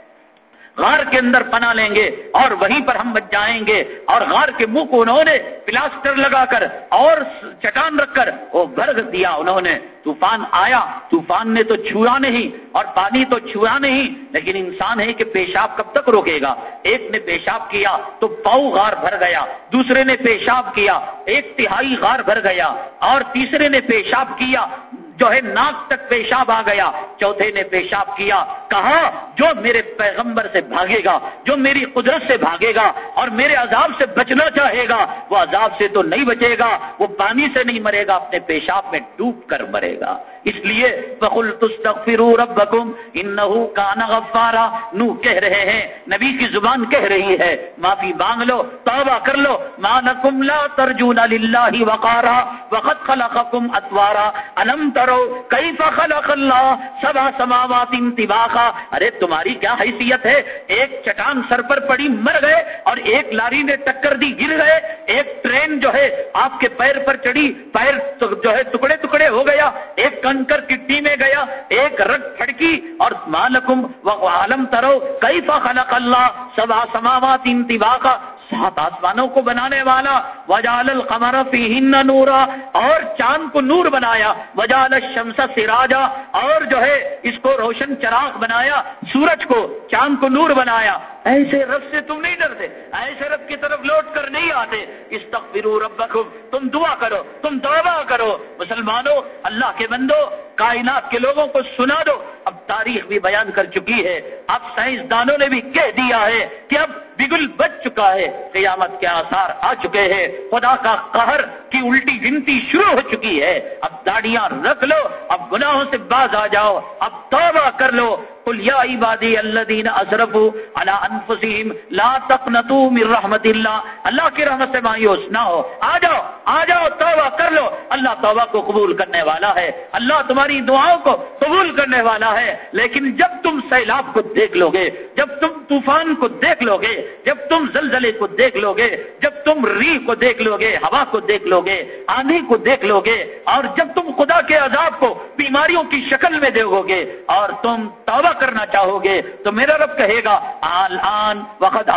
غار کے اندر پنا لیں گے اور وہیں پر ہم بچ جائیں گے اور غار کے منہ کو انہوں نے پلاسٹر لگا کر اور چٹان رکھ کر وہ بھرگ دیا انہوں نے۔ طوفان آیا، طوفان نے تو چھوا نہیں اور پانی تو چھوا نہیں، لیکن انسان ہے کہ پیشاب کب تک روکے گا؟ ایک نے پیشاب کیا تو پاؤ غار بھر گیا، دوسرے نے پیشاب کیا، ایک تہائی غار بھر گیا اور تیسرے نے پیشاب کیا جو ہے ناک تک پیشاب آ گیا، چوتھے نے پیشاب کیا، کہا، جو میرے پیغمبر سے بھاگے گا، جو میری قدرت سے بھاگے گا اور میرے عذاب سے بچنا چاہے گا، وہ عذاب سے تو نہیں بچے گا، وہ پانی سے نہیں مرے گا، اپنے پیشاب میں ڈوب کر مرے گا۔ اس لیے بخل تستغفروا ربکم انہو کان غفارا۔ نو کہہ رہے ہیں، نبی کی زبان کہہ رہی ہے، معافی مانگ لو، توبہ کر لو۔ مانکم لا ترجون للہ وقارا وقد خلقکم اتوارا الم ترو کیف خلق اللہ سبا سماوات انتباقا ارے تمہاری کیا حیثیت ہے؟ ایک چٹان سر پر پڑی مر گئے اور ایک لاری نے ٹکر دی گر گئے. ایک ٹرین جو ہے آپ کے پیر پر چڑھی، پیر جو ہے ٹکڑے ٹکڑے ہو گیا. ایک کنکر کٹی میں گیا، ایک رگ پھڑکی اور مالکم و عالم ترو. کئی خلق اللہ سبا سماوات انتباقا سات آسمانوں کو بنانے والا وجال القمر فیہن نورا، اور چاند کو نور بنایا وجال الشمس سراجا، اور جو ہے اس کو روشن چراغ بنایا، سورج کو چاند کو نور بنایا ایسے رب سے تم نہیں ڈرتے، ایسے رب کی طرف لوٹ کر نہیں آتے۔ استغفروا ربکم، تم دعا کرو، تم توبہ کرو۔ مسلمانوں، اللہ کے بندو کائنات کے لوگوں کو سنا دو۔ اب تاریخ بھی بیان کر چکی ہے۔ اب سائنسدانوں نے بھی کہہ دیا ہے کہ اب بگل بچ چکا ہے۔ قیامت کے آثار آ چکے ہیں۔ خدا کا قہر کی الٹی گنتی شروع ہو چکی ہے۔ اب داڑیاں رکھ لو، اب گناہوں سے باز آ جاؤ۔ اب توبہ کر لو۔ یا عبادی اللہ دین اشرف اللہ انفسیم لا تقنطوا من رحمت اللہ اللہ کی رحمت سے مایوس نہ ہو. آ جاؤ آ جاؤ، توبہ کر لو. اللہ توبہ کو قبول کرنے والا ہے۔ اللہ تمہاری دعاؤں کو قبول کرنے والا ہے۔ لیکن جب تم سیلاب کو دیکھ لو گے جب تم طوفان کو دیکھ لو گے جب تم زلزلے کو دیکھ لو گے جب تم ری کو دیکھ لو گے ہوا کو دیکھ لو گے آندھی کو دیکھ لو گے اور جب تم خدا کے عذاب کو بیماریوں کی شکل میں دیکھو گے اور تم توبہ کرنا چاہو گے تو میرا رب کہے گا آل آن وقت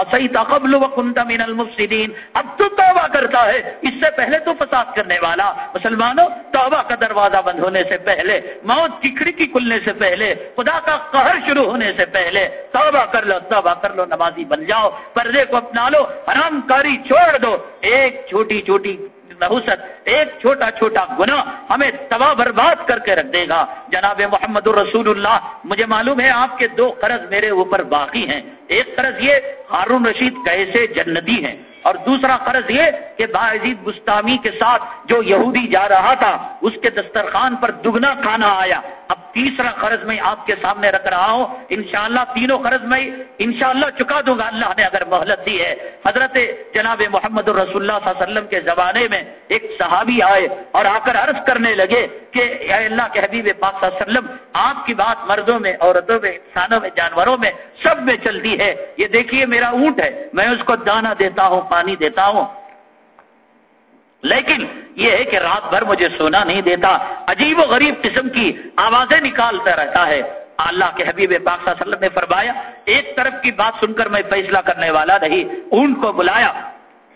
قبل وکنت من المفسدین. اب تو توبہ کرتا ہے، اس سے پہلے تو فساد کرنے والا۔ مسلمانوں، توبہ کا دروازہ بند ہونے سے پہلے، موت کی کھڑکی کھلنے سے پہلے، خدا کا قہر شروع ہونے سے پہلے، توبہ کر لو، توبہ کر لو، نمازی بن جاؤ، پردے کو اپنا لو، حرام کاری چھوڑ دو، ایک چھوٹی چھوٹی نحوست ایک چھوٹا چھوٹا گنا ہمیں تباہ برباد کر کے رکھ دے گا۔ جناب محمد الرسول اللہ، مجھے معلوم ہے آپ کے دو قرض میرے اوپر باقی ہیں۔ ایک قرض یہ ہارون رشید کیسے جنتی ہیں اور دوسرا قرض یہ کہ باعزید گستامی جی، کے ساتھ جو یہودی جا رہا تھا، اس کے دسترخوان پر دگنا کھانا آیا۔ اب تیسرا قرض میں آپ کے سامنے رکھ رہا ہوں۔ انشاءاللہ تینوں قرض میں انشاءاللہ چکا دوں گا۔ اللہ نے اگر مہلت دی ہے۔ حضرت جناب محمد الرسول اللہ صلی اللہ علیہ وسلم کے زمانے میں ایک صحابی آئے اور آ کر عرض کرنے لگے کہ اے اللہ کے حبیب پاک صلی اللہ علیہ وسلم، آپ کی بات مردوں میں، عورتوں میں، انسانوں میں، جانوروں میں سب میں چلتی ہے۔ یہ دیکھیے میرا اونٹ ہے، میں اس کو دانا دیتا ہوں، پانی دیتا ہوں۔ لیکن یہ ہے کہ رات بھر مجھے سونا نہیں دیتا، عجیب و غریب قسم کی آوازیں نکالتا رہتا ہے۔ اللہ کے حبیب پاک صلی اللہ علیہ وسلم نے فرمایا، ایک طرف کی بات سن کر میں فیصلہ کرنے والا نہیں، اونٹ کو بلایا،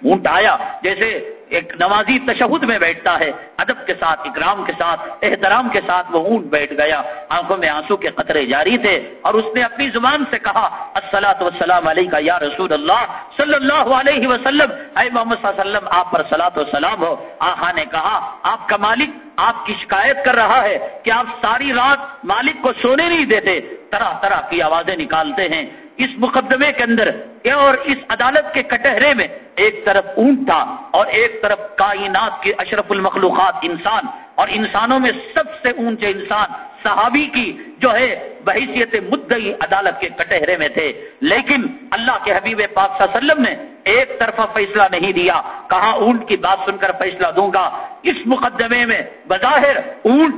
اونٹ آیا، جیسے ایک نمازی تشہد میں بیٹھتا ہے، ادب کے ساتھ، اکرام کے ساتھ، احترام کے ساتھ وہ اونٹ بیٹھ گیا۔ آنکھوں میں آنسو کے قطرے جاری تھے اور اس نے اپنی زبان سے کہا السلاۃ وسلام علیہ یا رسول اللہ صلی اللہ علیہ وسلم۔ اے محمد صلی اللہ علیہ وسلم، آپ پر سلاۃ وسلام ہو۔ آخا نے کہا، آپ کا مالک آپ کی شکایت کر رہا ہے کہ آپ ساری رات مالک کو سونے نہیں دیتے۔ طرح طرح کی آوازیں نکالتے ہیں۔ اس مقدمے کے اندر اور اس عدالت کے کٹہرے میں ایک طرف اونٹ تھا اور ایک طرف کائنات کے اشرف المخلوقات انسان اور انسانوں میں سب سے اونچے انسان صحابی کی جو ہے بحیثیت مدعی عدالت کے کٹہرے میں تھے۔ لیکن اللہ کے حبیب پاک صلی اللہ علیہ وسلم نے ایک طرفہ فیصلہ نہیں دیا۔ کہاں اونٹ کی بات سن کر فیصلہ دوں گا۔ اس مقدمے میں بظاہر اونٹ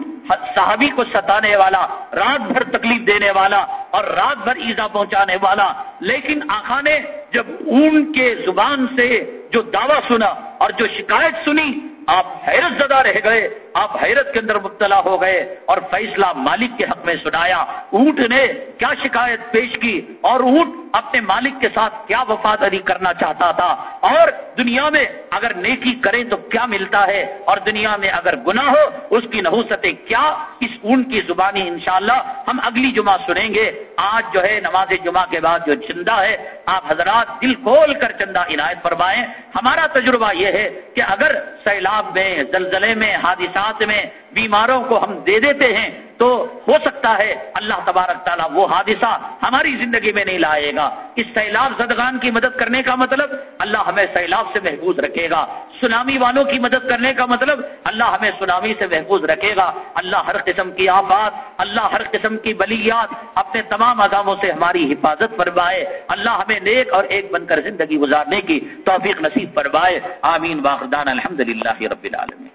صحابی کو ستانے والا، رات بھر تکلیف دینے والا اور رات بھر ایزا پہنچانے والا۔ لیکن آخا نے جب اون کے زبان سے جو دعویٰ سنا اور جو شکایت سنی، آپ حیرت زدہ رہ گئے۔ آپ حیرت کے اندر مبتلا ہو گئے اور فیصلہ مالک کے حق میں سنایا۔ اونٹ نے کیا شکایت پیش کی اور اونٹ اپنے مالک کے ساتھ کیا وفاداری کرنا چاہتا تھا؟ اور دنیا میں اگر نیکی کریں تو کیا ملتا ہے؟ اور دنیا میں اگر گناہ ہو، اس کی نحوستیں کیا اس اون کی زبانی انشاءاللہ ہم اگلی جمعہ سنیں گے۔ آج جو ہے نماز جمعہ کے بعد جو چندہ ہے، آپ حضرات دل کھول کر چندہ عنایت فرمائیں۔ ہمارا تجربہ یہ ہے کہ اگر سیلاب میں، زلزلے میں، حادثات میں بیماروں کو ہم دے دیتے ہیں تو ہو سکتا ہے اللہ تبارک تعالیٰ وہ حادثہ ہماری زندگی میں نہیں لائے گا۔ اس سیلاب زدگان کی مدد کرنے کا مطلب اللہ ہمیں سیلاب سے محفوظ رکھے گا۔ سنامی والوں کی مدد کرنے کا مطلب اللہ ہمیں سنامی سے محفوظ رکھے گا۔ اللہ ہر قسم کی آفات، اللہ ہر قسم کی بلیات اپنے تمام عذابوں سے ہماری حفاظت فرمائے۔ اللہ ہمیں نیک اور ایک بن کر زندگی گزارنے کی توفیق نصیب فرمائے۔ آمین۔ باخردان الحمد للہ رب العالمین۔